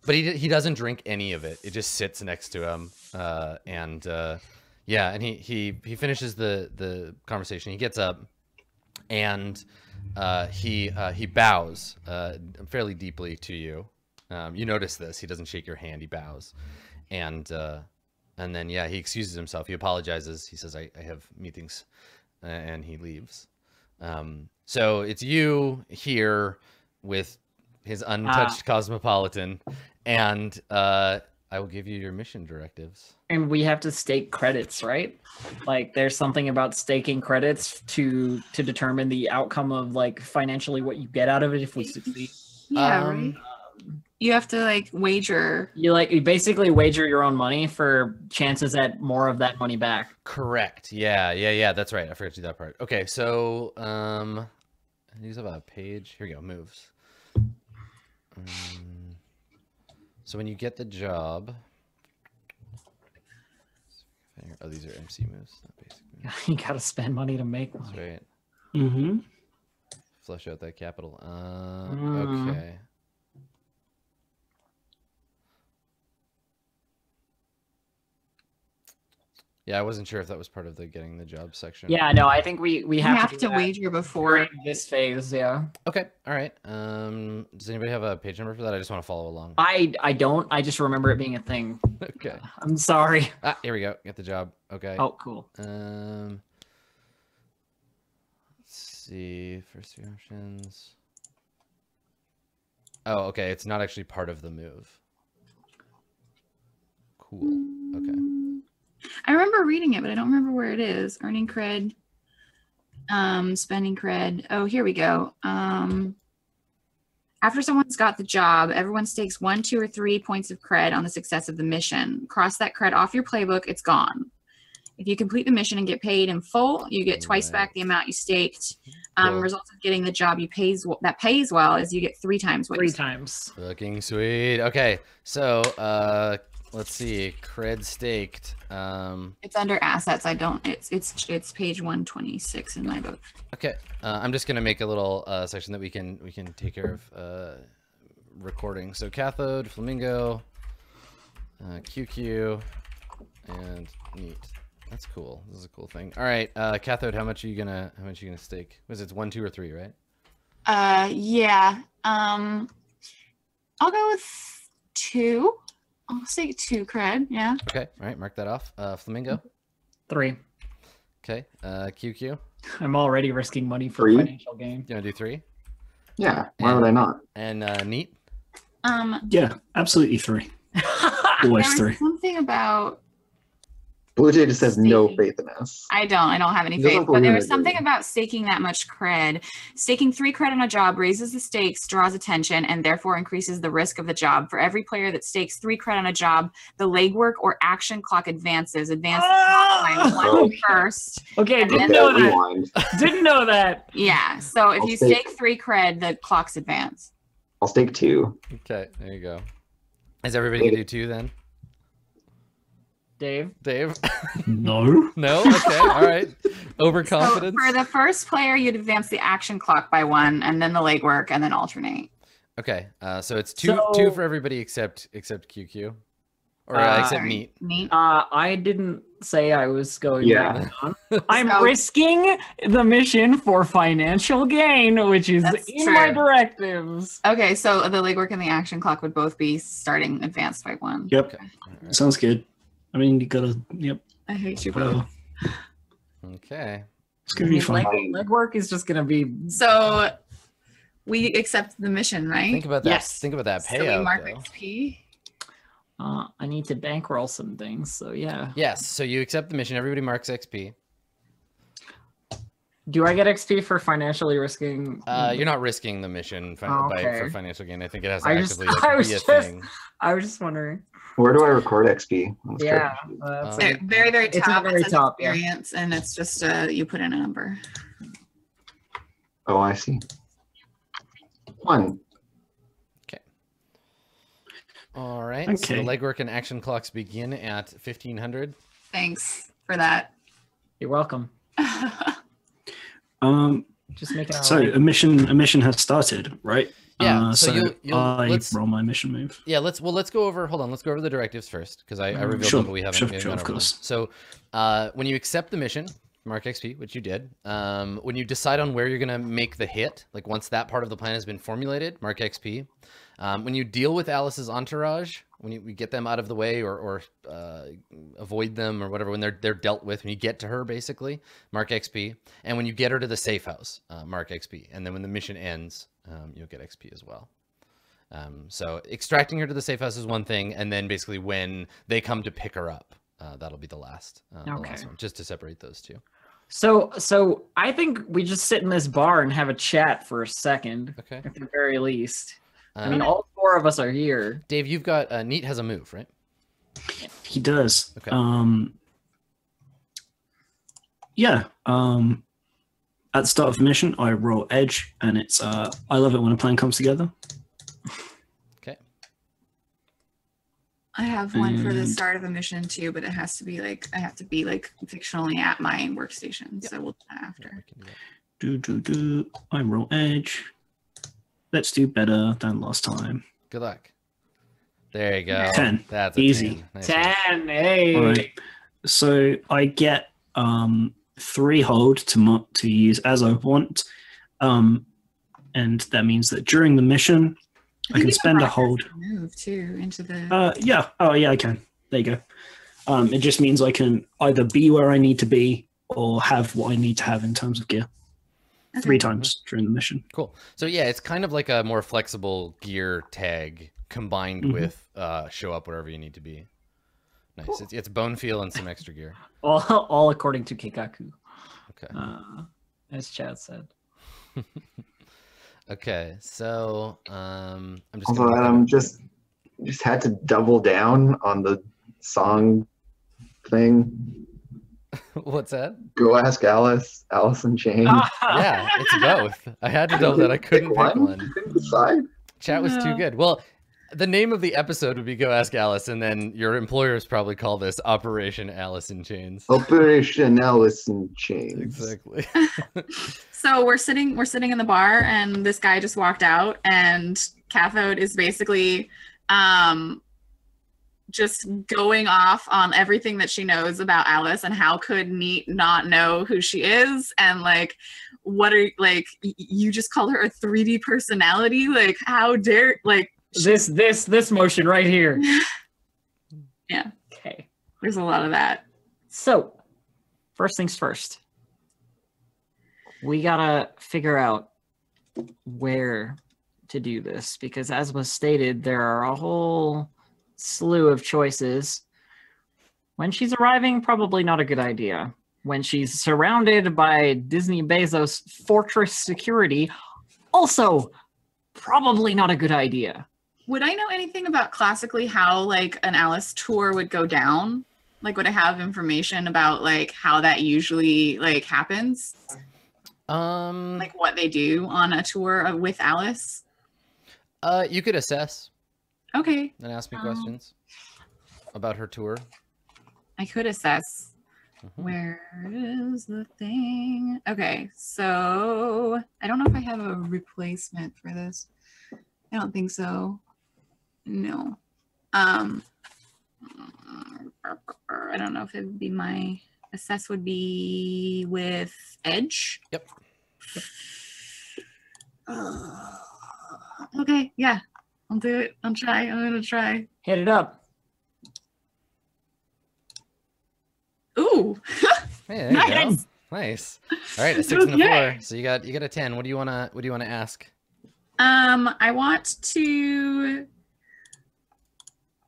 But he he doesn't drink any of it. It just sits next to him. Uh and uh yeah, and he he he finishes the the conversation. He gets up and uh, he uh, he bows uh, fairly deeply to you. Um, you notice this. He doesn't shake your hand. He bows, and uh, and then yeah, he excuses himself. He apologizes. He says, "I, I have meetings," and he leaves. Um, so it's you here with his untouched cosmopolitan, and uh, I will give you your mission directives. And we have to stake credits, right? Like there's something about staking credits to to determine the outcome of like financially what you get out of it if we succeed. yeah, Um, right. You have to like wager. You like you basically wager your own money for chances at more of that money back. Correct. Yeah, yeah, yeah. That's right. I forgot to do that part. Okay, so um, these have a page. Here we go. Moves. Um, so when you get the job, oh, these are MC moves, not basic moves. you gotta spend money to make That's right. Mm-hmm. Flush out that capital. Uh, Mm. okay. Yeah, I wasn't sure if that was part of the getting the job section. Yeah, no, I think we we You have, have, to, to, do wager before. this phase. Yeah, Okay. All right. Um, does anybody have a page number for that? I just want to follow along. I I don't. I just remember it being a thing. Okay. I'm sorry. Ah, here we go. Get the job. Okay. Oh, cool. Um. Let's see. First three options. Oh, okay. It's not actually part of the move. Cool. Okay. I remember reading it, but I don't remember where it is. Earning cred, um, spending cred. Oh, here we go. Um, after someone's got the job, everyone stakes one, two, or three points of cred on the success of the mission. Cross that cred off your playbook, it's gone. If you complete the mission and get paid in full, you get twice back the amount you staked. Um, Cool. Results of getting the job you pays that pays well is you get three times what Three you staked. times. Looking sweet. Okay. So, uh, let's see. Cred staked. Um. It's under assets. I don't. It's it's it's page one twenty six in my book. Okay, uh, I'm just gonna make a little uh, section that we can we can take care of uh, recording. So cathode, flamingo, uh, QQ, and neat. That's cool. This is a cool thing. All right, uh, cathode. How much are you gonna how much are you gonna stake? Was it one, two, or three? Right? Uh, yeah. Um, I'll go with two. I'll say two cred. Yeah. Okay. All right. Mark that off. Uh, flamingo. Three. Okay. Uh, QQ. I'm already risking money for Three? financial gain. You wanna do three? Yeah, why would I not? And uh, neat. Um, Yeah, absolutely three. Always there three. was something about Blue Jay just has no faith in us. I don't. I don't have any faith. But there was something does about staking that much cred. Staking three cred on a job raises the stakes, draws attention, and therefore increases the risk of the job. For every player that stakes three cred on a job, the legwork or action clock advances. Advances by ah! one Oh. first. okay, didn't then- know that. rewind. Didn't know that. Yeah. So if I'll you stake- stake three cred, the clocks advance. I'll stake two. Okay, there you go. Is everybody gonna do two then? Dave. Dave? No. no? Okay, all right. Overconfidence. So for the first player, you'd advance the action clock by one, and then the legwork, and then alternate. Okay, uh, so it's two two for everybody except except QQ, or Uh, uh, except Sorry. Neat. Neat. Uh, I didn't say I was going Yeah. down. I'm So- risking the mission for financial gain, which is That's in my true. directives. Okay, so the legwork and the action clock would both be starting advanced by one. Yep. Okay. all right. Sounds good. I mean, you gotta. Yep. I hate you both. Okay. it's gonna be fun. Leg, legwork is just gonna be. So we accept the mission, right? Think about that. Yes. Think about that so we mark though. XP. Uh, I need to bankroll some things, so yeah. Yes. So you accept the mission. Everybody marks XP. Do I get XP for financially risking? Uh, you're not risking the mission fi- by, for financial gain. I think it has to I just- actively like, I was be a just- thing. I was just wondering. Where do I record XP? on Yeah, uh, that's a- Very, very, very It's at the very says top, yeah. experience, and it's just uh, you put in a number. Oh, I see. One. Okay. All right. So Okay. the legwork and action clocks begin at 1500. Thanks for that. You're welcome. Um. Just making our So a mission. A mission has started, right? Yeah, Uh, so so you'll- you'll- I let's- roll my mission move. Yeah, let's well let's go over hold on, let's go over the directives first because I, I Mm, revealed sure, them but we haven't, sure, we haven't sure, of them. course. So uh, when you accept the mission, mark XP, which you did. Um, when you decide on where you're gonna make the hit, like once that part of the plan has been formulated, mark XP. Um, when you deal with Alice's entourage, when you we get them out of the way or, or uh, avoid them or whatever, when they're they're dealt with, when you get to her basically, mark XP. And when you get her to the safe house, uh, mark XP. And then when the mission ends, um, you'll get XP as well. Um, so extracting her to the safe house is one thing, and then basically when they come to pick her up, uh, that'll be the last, uh, the last one, just to separate those two. So, so I think we just sit in this bar and have a chat for a second, Okay. at the very least. I mean, all four of us are here. Dave, you've got uh, Neat has a move, right? He does. Okay. Um. Yeah. Um. At the start of the mission, I roll edge, and it's uh. I love it when a plan comes together. Okay. I have one for the And- start of a mission too, but it has to be like I have to be like fictionally at my workstation. So we'll do that Yeah, after. we can do that. Do do do. I roll edge. Let's do better than last time. Good luck. There you go. Ten. That's a Easy. 10. Nice one. Ten, hey. All right. So I get um three hold to mo- to use as I want, um, and that means that during the mission, I, think can spend a hold. Move too into the. Uh, yeah. Oh, yeah. I can. There you go. Um, it just means I can either be where I need to be or have what I need to have in terms of gear Okay. three times during the mission. Cool. So yeah, it's kind of like a more flexible gear tag combined Mhm. with uh, show up wherever you need to be. Nice. It's, it's bone feel and some extra gear. all, all according to Kikaku, Okay. uh, as Chad said. Okay. So um, I'm just. Also, gonna look at Adam just just had to double down on the song thing. What's that? Go ask Alice, Alice in Chains. Yeah, it's both. I had to know that I couldn't pick one. Couldn't decide. Chat was too good. Well, the name of the episode would be "Go Ask Alice," and then your employers probably call this Operation Alice in Chains. Operation Alice in Chains. Exactly. So we're sitting we're sitting in the bar and this guy just walked out and Cathode is basically um just going off on everything that she knows about Alice and how could Neat not know who she is and like what are like you just called her a 3D personality like how dare like This, this, this motion right here. Yeah. Okay. there's a lot of that. So, first things first. We gotta figure out where to do this because, as was stated, there are a whole slew of choices. When she's arriving, probably not a good idea. When she's surrounded by Disney Bezos fortress security, also probably not a good idea. Would I know anything about classically how like an Alice tour would go down? Like would I have information about like how that usually like happens? Um, Like what they do on a tour of- with Alice? uh, you could assess Okay, and ask me Um, questions about her tour. I could assess. Mhm. Where is the thing? Okay, so I don't know if I have a replacement for this. I don't think so. No. Um I don't know if it would be my assess would be with Edge. Yep. Uh, okay, yeah. I'll do it. I'll try. I'm gonna try. Hit it up. Ooh. Hey, there you go. Nice. Nice. All right, a six and a four. So you got you got a ten. What do you wanna What do you wanna ask? Um, I want to.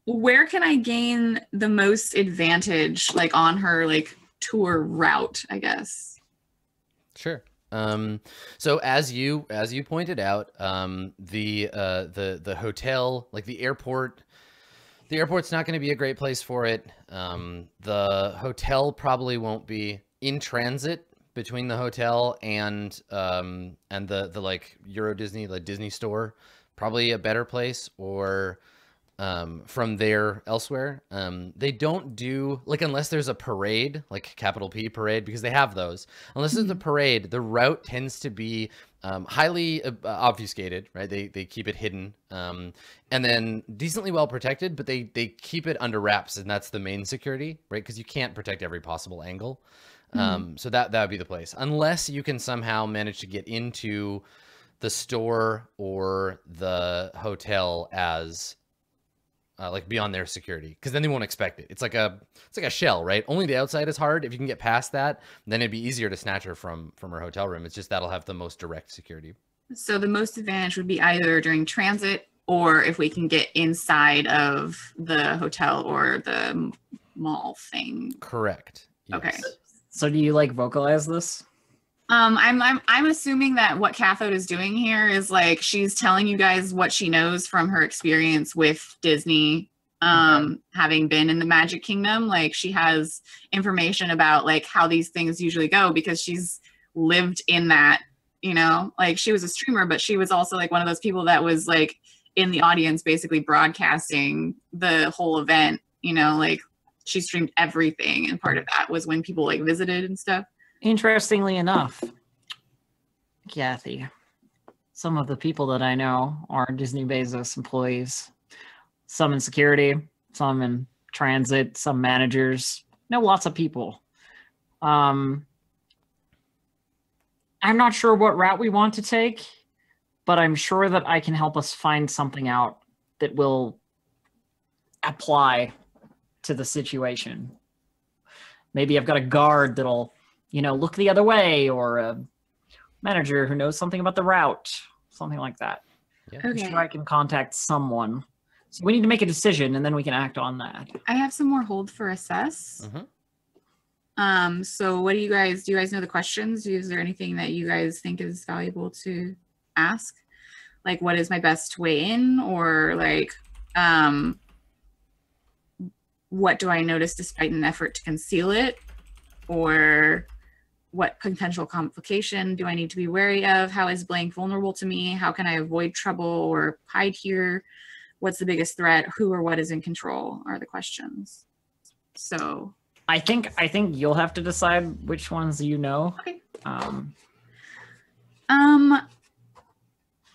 Where can I gain the most advantage, like on her like tour route? I guess. Sure. Um, so as you as you pointed out, um, the uh, the the hotel, like the airport, the airport's not going to be a great place for it. Um, the hotel probably won't be in transit between the hotel and um, and the the like Euro Disney, like Disney store, probably a better place or um, from there elsewhere. Um, they don't do like unless there's a parade, like capital P parade, because they have those. Unless there's a parade, the route tends to be um, highly uh, obfuscated, right? They they keep it hidden, um, and then decently well protected, but they they keep it under wraps, and that's the main security, right? Because you can't protect every possible angle. Um, so that that would be the place, unless you can somehow manage to get into the store or the hotel as uh, like beyond their security because then they won't expect it. It's like a it's like a shell right? Only the outside is hard. If you can get past that then it'd be easier to snatch her from from her hotel room. It's just that'll have the most direct security. So the most advantage would be either during transit or if we can get inside of the hotel or the mall thing. correct. Okay. So do you like vocalize this? Um, I'm I'm I'm assuming that what Cathode is doing here is like she's telling you guys what she knows from her experience with Disney, um, having been in the Magic Kingdom. Like she has information about like how these things usually go because she's lived in that. You know, like she was a streamer, but she was also like one of those people that was like in the audience, basically broadcasting the whole event. You know, like she streamed everything, and part of that was when people like visited and stuff. Interestingly enough, Kathy, some of the people that I know are Disney Bezos employees. Some in security, some in transit, some managers. Know lots of people. Um, I'm not sure what route we want to take, but I'm sure that I can help us find something out that will apply to the situation. Maybe I've got a guard that'll you know, look the other way, or a manager who knows something about the route, something like that. I'm Okay. sure I can contact someone. So we need to make a decision, and then we can act on that. I have some more hold for assess. Mhm. Um, so what do you guys do you guys know the questions? Is there anything that you guys think is valuable to ask? Like what is my best way in or like um what do I notice despite an effort to conceal it? Or what potential complication do I need to be wary of? How is blank vulnerable to me? How can I avoid trouble or hide here? What's the biggest threat? Who or what is in control are the questions. So I think I think you'll have to decide which ones you know. Okay. Um, Um,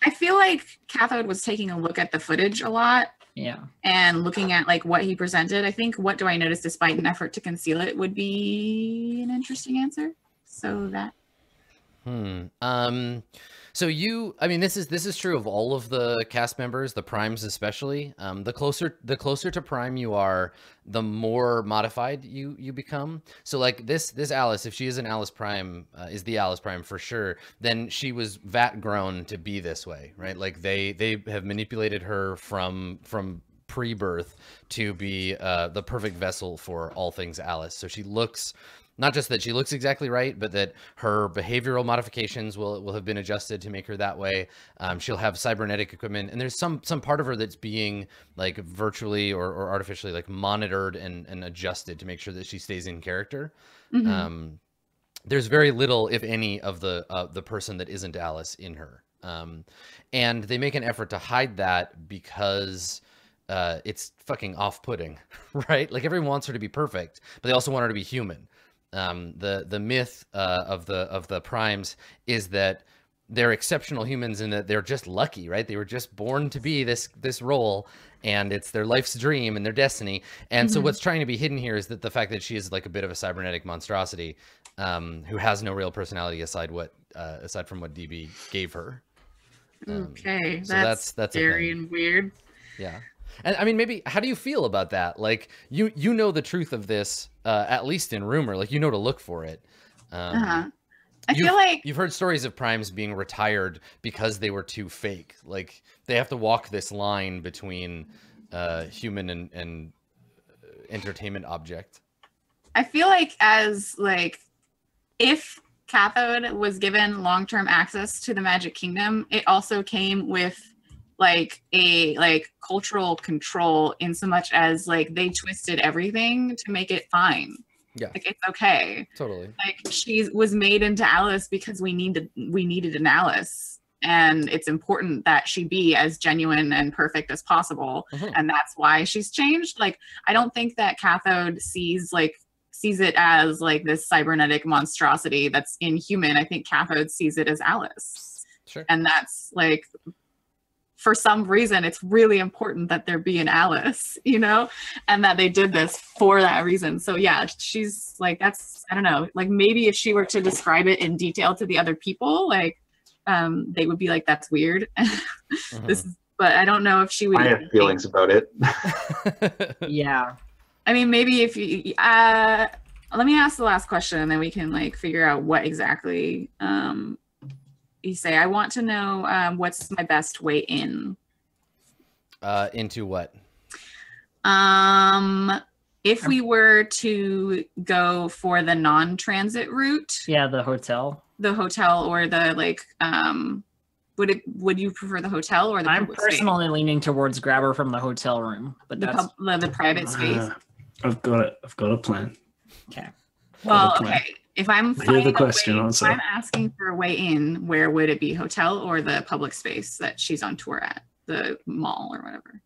I feel like Cathode was taking a look at the footage a lot yeah. and looking at like what he presented. I think what do I notice despite an effort to conceal it would be an interesting answer. So that Hmm. Um. So you, I mean, this is this is true of all of the cast members, the primes especially. Um, the closer the closer to prime you are, the more modified you you become. So like this this Alice, if she is an Alice Prime, uh, is the Alice Prime for sure. Then she was vat grown to be this way, right? Like they they have manipulated her from from pre-birth to be uh, the perfect vessel for all things Alice. So she looks not just that she looks exactly right, but that her behavioral modifications will will have been adjusted to make her that way. Um, she'll have cybernetic equipment, and there's some some part of her that's being like virtually or, or artificially like monitored and and adjusted to make sure that she stays in character. Mhm. Um, there's very little, if any, of the uh, the person that isn't Alice in her, um, and they make an effort to hide that because uh, it's fucking off-putting, right? Like everyone wants her to be perfect, but they also want her to be human. Um, the the myth uh, of the of the primes is that they're exceptional humans and that they're just lucky, right? They were just born to be this this role, and it's their life's dream and their destiny. And so Mhm. what's trying to be hidden here is that the fact that she is like a bit of a cybernetic monstrosity um, who has no real personality aside what uh, aside from what DB gave her. Um, okay, so that's, that's that's scary and weird. Yeah. And I mean, maybe how do you feel about that? Like you you know the truth of this, uh, at least in rumor. Like you know to look for it. Um, Uh-huh. I feel like You've heard stories of primes being retired because they were too fake. Like they have to walk this line between uh, human and, and uh, entertainment object. I feel like as like if Cathode was given long-term access to the Magic Kingdom, it also came with like a like cultural control in so much as like they twisted everything to make it fine. Yeah. Like it's okay. Totally. Like she was made into Alice because we needed we needed an Alice. And it's important that she be as genuine and perfect as possible Mhm. and that's why she's changed like i don't think that cathode sees like sees it as like this cybernetic monstrosity that's inhuman i think cathode sees it as alice Sure. and that's like for some reason it's really important that there be an alice you know and that they did this for that reason so yeah she's like that's i don't know like maybe if she were to describe it in detail to the other people like um they would be like that's weird Mhm. this is but i don't know if she would I have even feelings about it. Yeah. I mean, maybe if you, uh, let me ask the last question and then we can like figure out what exactly um, you say. I want to know um, what's my best way in. uh, into what? Um, if we were to go for the non-transit route, Yeah, the hotel. the hotel or the like, um, would it? Would you prefer the hotel or the I'm public space? personally leaning towards grabber from the hotel room, but the, that's pub, the, the private space? Uh, I've got it. I've got a plan. okay. Well, plan. okay. If I'm Hear the finding a question way- also. if I'm asking for a way in, where would it be? Hotel or the public space that she's on tour at, the mall or whatever?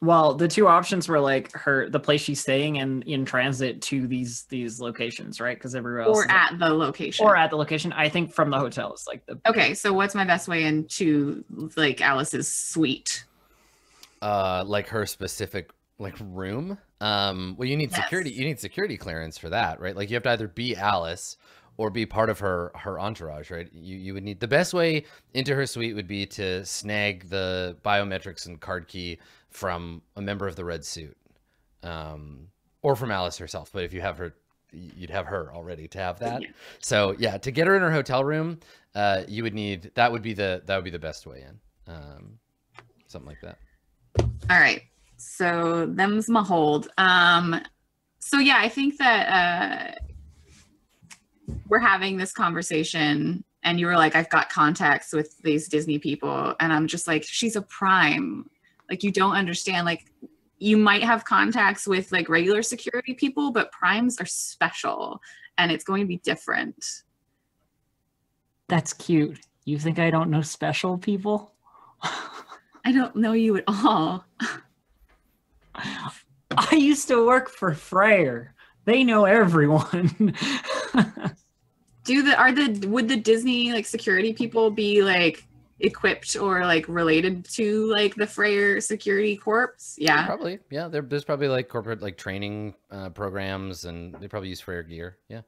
Well, the two options were like her the place she's staying and in transit to these these locations, right? Because everywhere else Or is- at the location. or at the location. I think from the hotel is like the okay, so what's my best way into like Alice's suite? Uh, like her specific like room. Um, well, you need security. You need security clearance for that, right? Like you have to either be Alice or be part of her her entourage, right? You you would need the best way into her suite would be to snag the biometrics and card key from a member of the red suit, um, or from Alice herself. But if you have her, you'd have her already to have that. Yeah. So yeah, to get her in her hotel room, uh, you would need that would be the that would be the best way in, um, something like that. All right. So them's my hold. Um so yeah, I think that uh we're having this conversation and you were like, I've got contacts with these Disney people, and I'm just like, she's a prime. Like you don't understand. Like you might have contacts with like regular security people, but primes are special and it's going to be different. That's cute. You think I don't know special people? I don't know you at all. I used to work for Freyr. They know everyone. do the are the would the disney like security people be like equipped or like related to like the Freyr security corps yeah Probably, yeah. There, there's probably like corporate like training uh, programs, and they probably use Freyr gear. Yeah.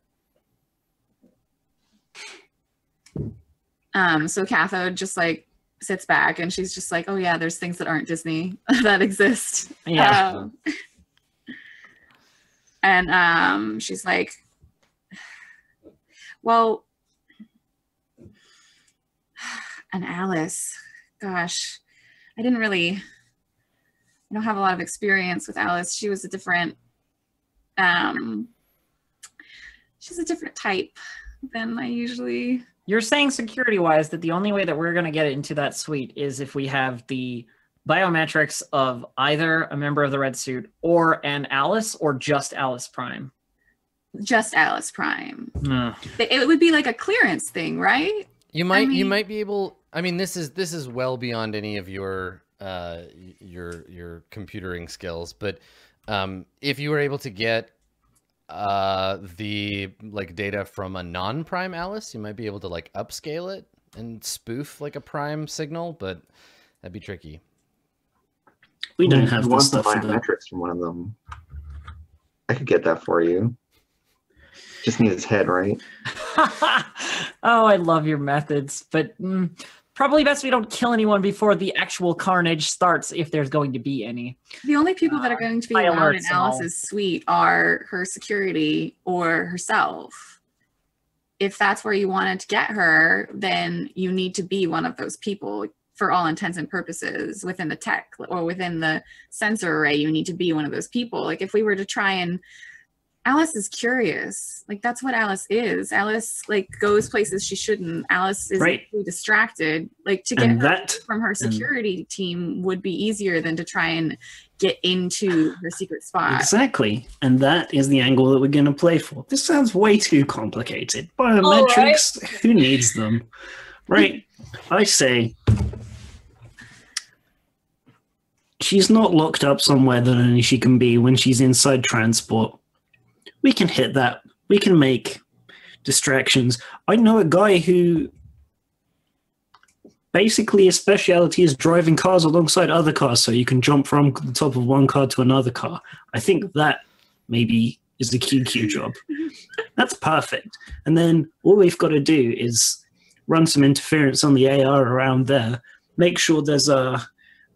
Um, so Cathode just like sits back and she's just like, oh yeah, there's things that aren't Disney that exist. Yeah. Um, and um, she's like, well, and Alice, gosh, I didn't really, I don't have a lot of experience with Alice. She was a different, um, she's a different type than I usually. You're saying security wise that the only way that we're going to get into that suite is if we have the biometrics of either a member of the red suit or an Alice or just Alice Prime. Just Alice Prime. Ugh. It it would be like a clearance thing, right? You might you mean- might be able I mean this is this is well beyond any of your uh your your computering skills, but um if you were able to get uh the like data from a non-prime Alice, you might be able to like upscale it and spoof like a prime signal, but that'd be tricky. We don't have the want stuff for that. biometrics from one of them. I could get that for you. Just need his head, right? oh, I love your methods, but mm, probably best we don't kill anyone before the actual carnage starts, if there's going to be any. The only people that are uh, going to be allowed in alerts and all. Alice's suite are her security or herself. If that's where you wanted to get her, then you need to be one of those people for all intents and purposes within the tech or within the sensor array. You need to be one of those people. Like if we were to try and Alice is curious. Like that's what Alice is. Alice like goes places she shouldn't. Alice is Right. distracted. Like to get her that from her security team would be easier than to try and get into her secret spot. Exactly. And that is the angle that we're going to play for. This sounds way too complicated. Biometrics, who needs them? Right? I say she's not locked up somewhere that only she can be when she's inside transport. We can hit that. We can make distractions. I know a guy who basically his specialty is driving cars alongside other cars so you can jump from the top of one car to another car. I think that maybe is the QQ job. That's perfect. And then all we've got to do is run some interference on the AR around there, make sure there's a,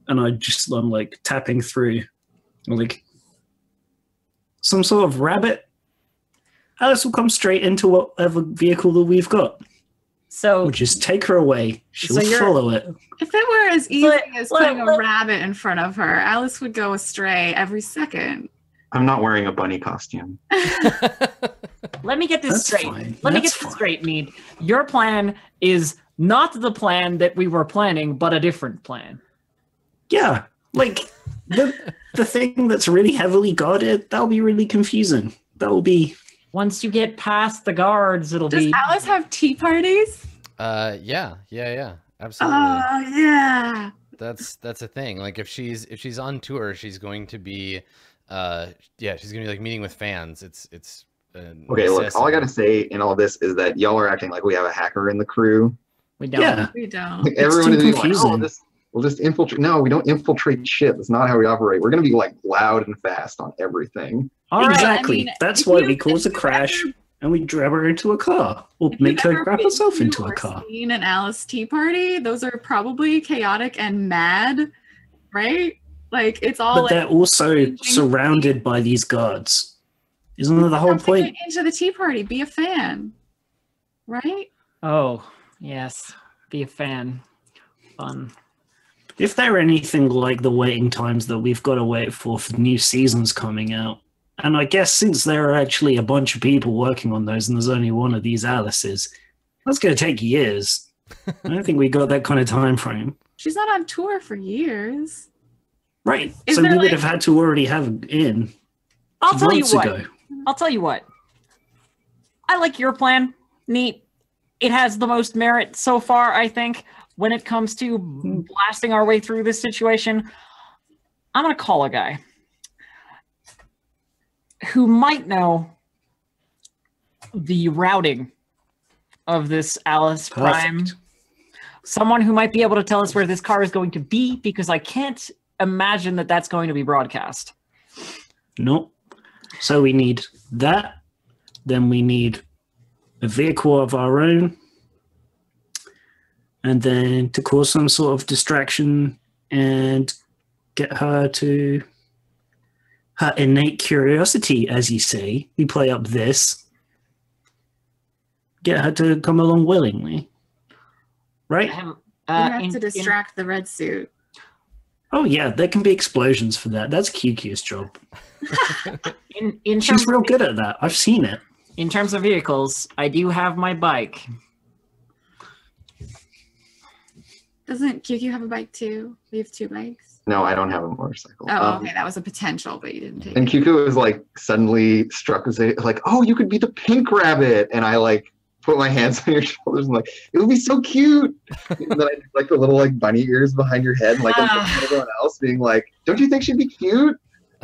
and I just, I'm like tapping through, like some sort of rabbit. Alice will come straight into whatever vehicle that we've got. So We'll just take her away. She'll So follow it. If it were as easy But- as but- putting a rabbit in front of her, Alice would go astray every second. I'm not wearing a bunny costume. let me get this That's straight. fine. Let me get fine. this straight, Mead. Your plan is not the plan that we were planning, but a different plan. Yeah, like the the thing that's really heavily guarded, that'll be really confusing. That'll be Once you get past the guards, it'll Does be Does Alice have tea parties? uh yeah, yeah, yeah. Absolutely. Oh yeah. that's that's a thing like if she's if she's on tour she's going to be uh yeah she's gonna be like meeting with fans it's it's an Okay, look, all I gotta say in all this is that y'all are acting like we have a hacker in the crew. we don't. yeah. We don't. Like everyone too is being like, oh, confusing. this we'll just infiltrate. No, we don't infiltrate shit. That's not how we operate. We're gonna be like loud and fast on everything. All right. exactly. mean, That's why you- we cause a crash ever- and we grab her into a car, or if make you've her grab herself into a or car. Seen an Alice tea party? Those are probably chaotic and mad, right? Like it's all But like they're also surrounded by these guards. Isn't that the whole point? into the tea party. Be a fan, right? Oh, yes. Be a fan. Fun. If they're anything like the waiting times that we've got to wait for for new seasons coming out, and I guess since there are actually a bunch of people working on those and there's only one of these Alices, that's going to take years. I don't think we got that kind of time frame. She's not on tour for years. Right. Is so we would have had to already have in I'll tell you what. ago. I'll tell you what. I like your plan. Neat. It has the most merit so far, I think, when it comes to hmm. blasting our way through this situation. I'm going to call a guy who might know the routing of this Alice Prime. Someone who might be able to tell us where this car is going to be because I can't imagine that that's going to be broadcast. Nope. So we need that. Then we need a vehicle of our own, and then to cause some sort of distraction and get her to her innate curiosity, as you say, we play up this. Get her to come along willingly, right? Um, You uh, have in- to in- distract the red suit. Oh yeah, there can be explosions for that. That's QQ's job. In, in, She's real good at that. I've seen it. in terms of vehicles, I do have my bike. Doesn't QQ have a bike too? We have two bikes. No, I don't have a motorcycle. Oh, Um, okay. That was a potential, but you didn't take And it. QQ was like suddenly struck as a like, oh, you could be the pink rabbit, and I like put my hands on your shoulders and like, it would be so cute. and then I did, like the little like bunny ears behind your head, like I'm looking at everyone else, being like, don't you think she'd be cute?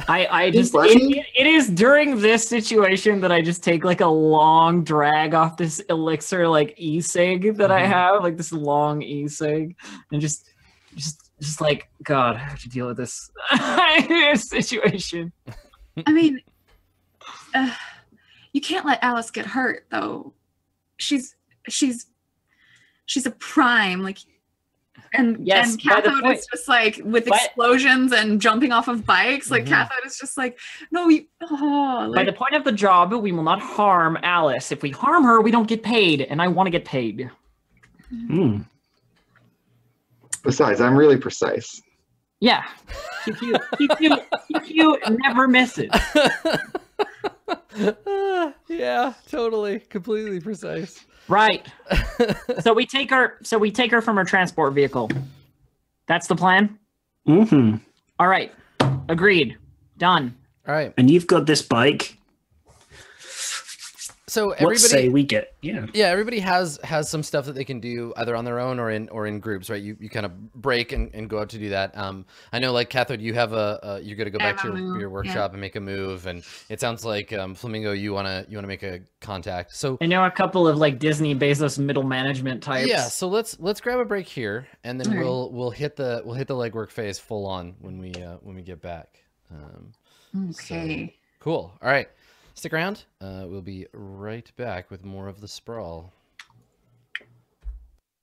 I, I just it, it is during this situation that I just take like a long drag off this elixir like e-cig that I Mhm. have, like this long e-cig, and just just just like God, I have to deal with this situation. I mean, uh, you can't let Alice get hurt, though. She's she's she's a prime, like, and Yes, and Cathode point- is just like with by- explosions and jumping off of bikes. Like Mhm. Cathode is just like, no, you. Oh, By the point of the job, we will not harm Alice. If we harm her, we don't get paid, and I want to get paid. Hmm. Besides, I'm really precise. Yeah, QQ, QQ, QQ never misses. yeah, totally, completely precise. Right. So we take her. So we take her from her transport vehicle. That's the plan. hmm All right. Agreed. Done. All right. And you've got this bike. So What say everybody, we get? Yeah. yeah, everybody has has some stuff that they can do either on their own or in or in groups, right? You you kind of break and, and go out to do that. Um, I know, like Cathode, you have a, a you're gonna go back to have a your, move, your yeah. workshop and make a move, and it sounds like um, Flamingo, you wanna you wanna make a contact. So I know a couple of like Disney Bezos middle management types. Yeah, so let's let's grab a break here, and then Alright. we'll we'll hit the we'll hit the legwork phase full on when we uh, when we get back. Um, okay. cool. All right, stick around. Uh, we'll be right back with more of the sprawl.